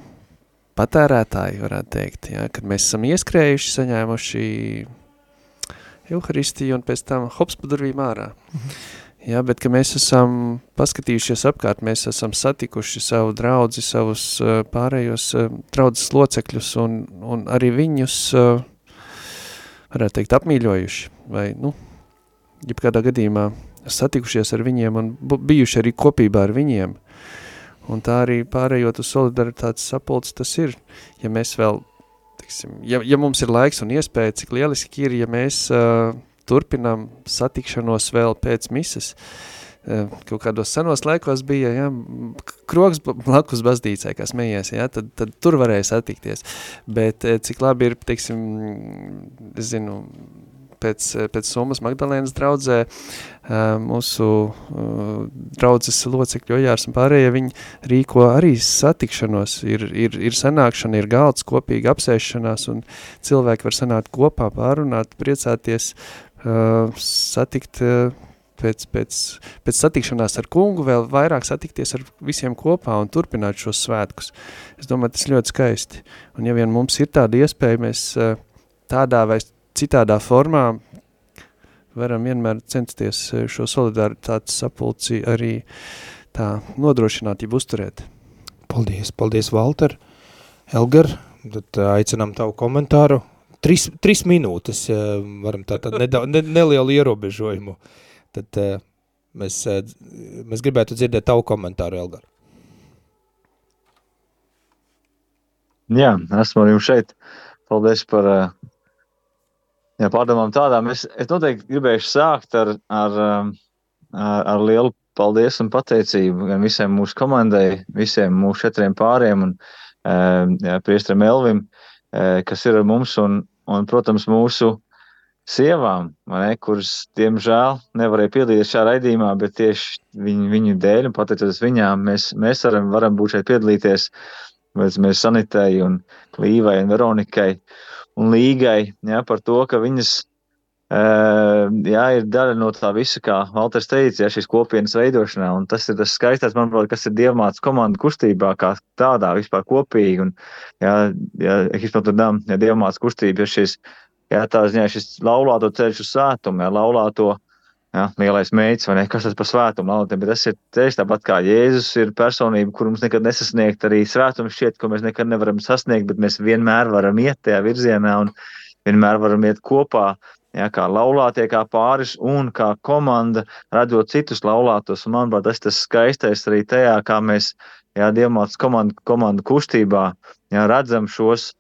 patērētāji, varētu teikt, ja, kad mēs esam ieskrējuši, saņēmuši Euharistiju un pēc tam hops pa durvīm ārā. Mhm. Ja, bet, ka mēs esam paskatījušies apkārt, mēs esam satikuši savu draudzi, savus uh, pārējos uh, draudzes locekļus un, un arī viņus, uh, varētu teikt, apmīļojuši vai, nu, jebkādā gadījumā satikušies ar viņiem un bijuši arī kopībā ar viņiem. Un tā arī pārējot uz solidaritātes sapulci tas ir, ja mēs vēl tiksim, ja, ja mums ir laiks un iespēja, cik lieliski ir, ja mēs uh, turpinām satikšanos vēl pēc mises, uh, kaut kādos senos laikos bija, ja, kroks blakus baznīcai, kā smējies, ja, tad, tad tur varēja satikties, bet cik labi ir, teiksim, es zinu, pēc, pēc summas Magdalēnas draudzē mūsu draudzes locekļu Ojārs un pārējie, viņi rīko arī satikšanos, ir, ir, ir sanākšana, ir galds, kopīga apsēšanās un cilvēki var sanākt kopā, pārunāt, priecāties, satikt pēc, pēc, pēc satikšanās ar kungu vēl vairāk satikties ar visiem kopā un turpināt šos svētkus. Es domāju, tas ļoti skaisti. Un ja vien mums ir tāda iespēja, mēs tādā vai citādā formā varam vienmēr censties eh, šo solidaritātes sapulci arī tā nodrošināt, jeb uzturēt. Paldies, paldies, Valter. Elgar, tad eh, aicinām tavu komentāru. Tris, tris minūtes, varam tā, tā nedaudz, ne, nelielu ierobežojumu. Tad eh, mēs, mēs gribētu dzirdēt tavu komentāru, Elgar. Jā, esmu ar jums šeit. Paldies par Jā, pārdomām tādām. Es, es noteikti gribēju sākt ar, ar, um, ar, ar lielu paldies un pateicību gan visiem mūsu komandai, visiem mūsu četriem pāriem un um, jā, priestram Elvim, eh, kas ir ar mums un, un protams, mūsu sievām, ne, kuras, diemžēl, nevarēja piedalīties šajā raidījumā, bet tieši viņu, viņu dēļ un pateicoties viņām, mēs, mēs varam, varam būt šeit piedalīties. Mēs, Sanitei un Līvai un Veronikai. Uh, un līgai ja, par to, ka viņas uh, jā, ir daļa no tā visa, kā Valters teica, ja, šīs kopienas veidošanā. Un tas ir tas skaistais, manuprāt, kas ir dievmāts komandu kustībā, kā tādā vispār kopīgi. Un, ja Hispanotam, ja dievmāts kustība ir šis, ja, tā ziņā šis laulāto ceļš uz svētumu, ja, laulāto Ja, lielais meitas, vai ne? Kas tas par svētumu bet tas ir tieši tāpat kā Jēzus ir personība, kur mums nekad nesasniegt arī svētums šķiet, ko mēs nekad nevaram sasniegt, bet mēs vienmēr varam iet tajā virzienā un vienmēr varam iet kopā, ja, kā laulātie, kā pāris un kā komanda, redzot citus laulātos. Un, manuprāt, tas tas skaistais arī tajā, kā mēs, ja, Dievmāts komandu, komandu kustībā, ja, redzam šos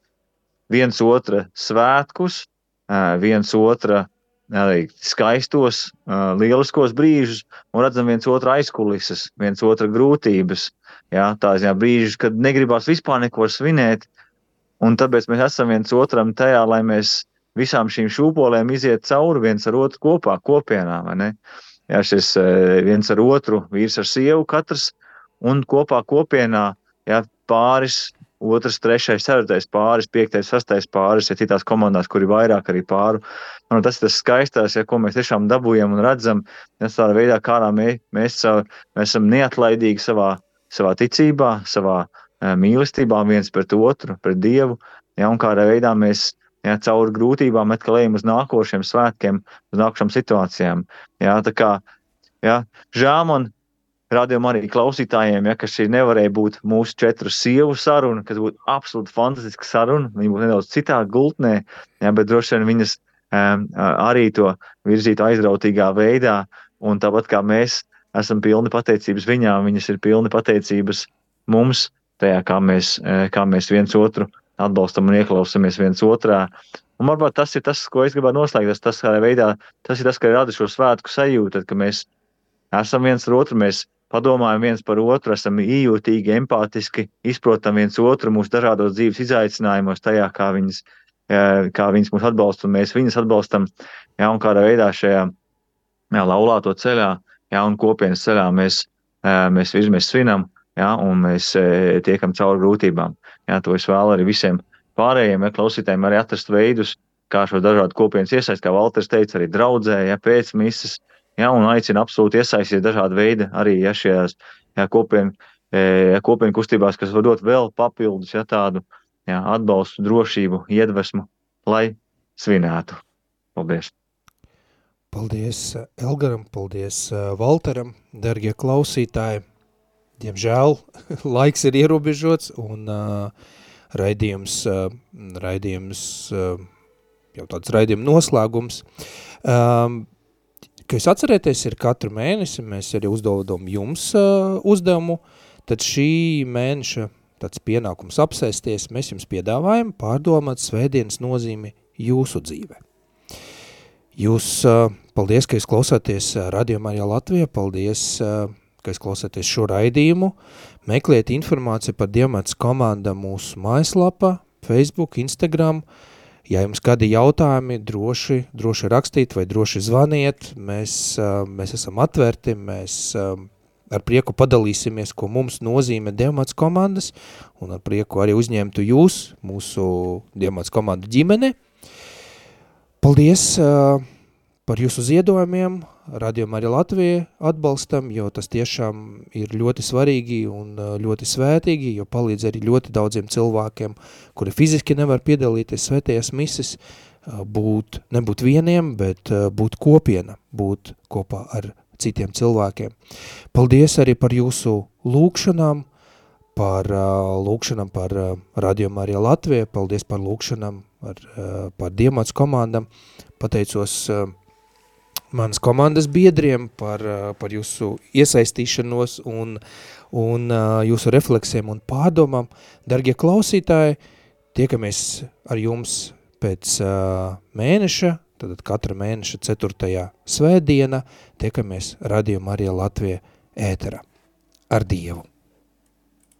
viens otra svētkus, viens otra arī skaistos, lieliskos brīžus, un redzam viens otru aizkulises, viens otru grūtības. Jā, tā ziņā brīži, kad negribās vispār neko svinēt, un tāpēc mēs esam viens otram tajā, lai mēs visām šīm šūpolēm iziet cauri viens ar otru kopā, kopienā. Jā, šis viens ar otru, vīrs ar sievu, katrs un kopā kopienā, jā, pāris otrs, trešais, ceturtais pāris, piektais, sastais pāris, ja citās komandās, kur ir vairāk arī pāru. Un tas ir tas skaistais, ja, ko mēs tiešām dabūjam un redzam, ja tādā veidā, kādā mē, mēs, mēs esam neatlaidīgi savā, savā ticībā, savā mīlestībā viens pret otru, pret Dievu, ja, un kādā veidā mēs ja, caur grūtībām atkal ejam uz nākošiem svētkiem, uz nākošām situācijām. Ja, kā, ja, žēl man radījuma arī klausītājiem, ja, ka šī nevarēja būt mūsu četru sievu saruna, kas būtu absolūti fantastiska saruna. Viņa būtu nedaudz citā gultnē, ja, bet droši vien viņas um, arī to virzītu aizrautīgā veidā. Un tāpat kā mēs esam pilni pateicības viņām, viņas ir pilni pateicības mums, tajā, kā mēs, kā mēs viens otru atbalstam un ieklausāmies viens otrā. Un varbūt tas ir tas, ko es gribētu noslēgt. Tas, tas, veidā, tas ir tas, kas rada šo svētku sajūtu, tad, ka mēs esam viens ar otru, mēs padomājam viens par otru, esam ījūtīgi, empātiski, izprotam viens otru mūsu dažādos dzīves izaicinājumos, tajā, kā viņas, kā viņas mūs atbalsta un mēs viņas atbalstam, jā, un kādā veidā šajā jā, laulāto ceļā, jā, un kopienas ceļā mēs, mēs virzamies svinam, jā, un mēs tiekam cauri grūtībām. Jā, to es vēlu arī visiem pārējiem ja, klausītājiem arī atrast veidus, kā šo dažādu kopienas iesaist, kā Valters teica, arī draudzē, ja pēc misas, Ja, un aicina absolūti iesaistīt dažādu veidu arī ja, šajās ja, kopienu, ja, kopienu kustībās, kas var dot vēl papildus ja, tādu ja, atbalstu, drošību, iedvesmu, lai svinētu. Paldies! Paldies Elgaram, paldies Valteram, darbie klausītāji. Diemžēl laiks ir ierobežots un uh, raidījums, uh, raidījums uh, jau tāds raidījuma noslēgums. Um, ka jūs atcerieties, ir katru mēnesi, mēs arī uzdodam jums uh, uzdevumu, tad šī mēneša tāds pienākums apsēsties, mēs jums piedāvājam pārdomāt svētdienas nozīmi jūsu dzīvē. Jūs, paldies, ka jūs klausāties Radio Marijā Latvijā, paldies, ka jūs klausāties šo raidījumu. Meklējiet informāciju par Diemats komanda mūsu mājaslapā, Facebook, Instagram. Ja jums kādi jautājumi, droši, droši rakstīt vai droši zvaniet, mēs, mēs esam atvērti, mēs ar prieku padalīsimies, ko mums nozīmē Diemats komandas, un ar prieku arī uzņemtu jūs, mūsu Diemats komanda ģimene. Paldies uh, par jūsu ziedojumiem, Radio Marija Latvija atbalstam, jo tas tiešām ir ļoti svarīgi un ļoti svētīgi, jo palīdz arī ļoti daudziem cilvēkiem, kuri fiziski nevar piedalīties svētajās mises, būt, nebūt vieniem, bet būt kopiena, būt kopā ar citiem cilvēkiem. Paldies arī par jūsu lūkšanām, par lūkšanām par uh, Radio Marija Latvija, paldies par lūkšanām par, par Diemāts komandam, pateicos uh, manas komandas biedriem par, uh, par jūsu iesaistīšanos un, un uh, jūsu refleksiem un pārdomām. Dargie klausītāji, tiekamies ar jums pēc uh, mēneša, tad katra mēneša 4. svētdiena tiekamies Radio Marija Latvija ētera ar Dievu.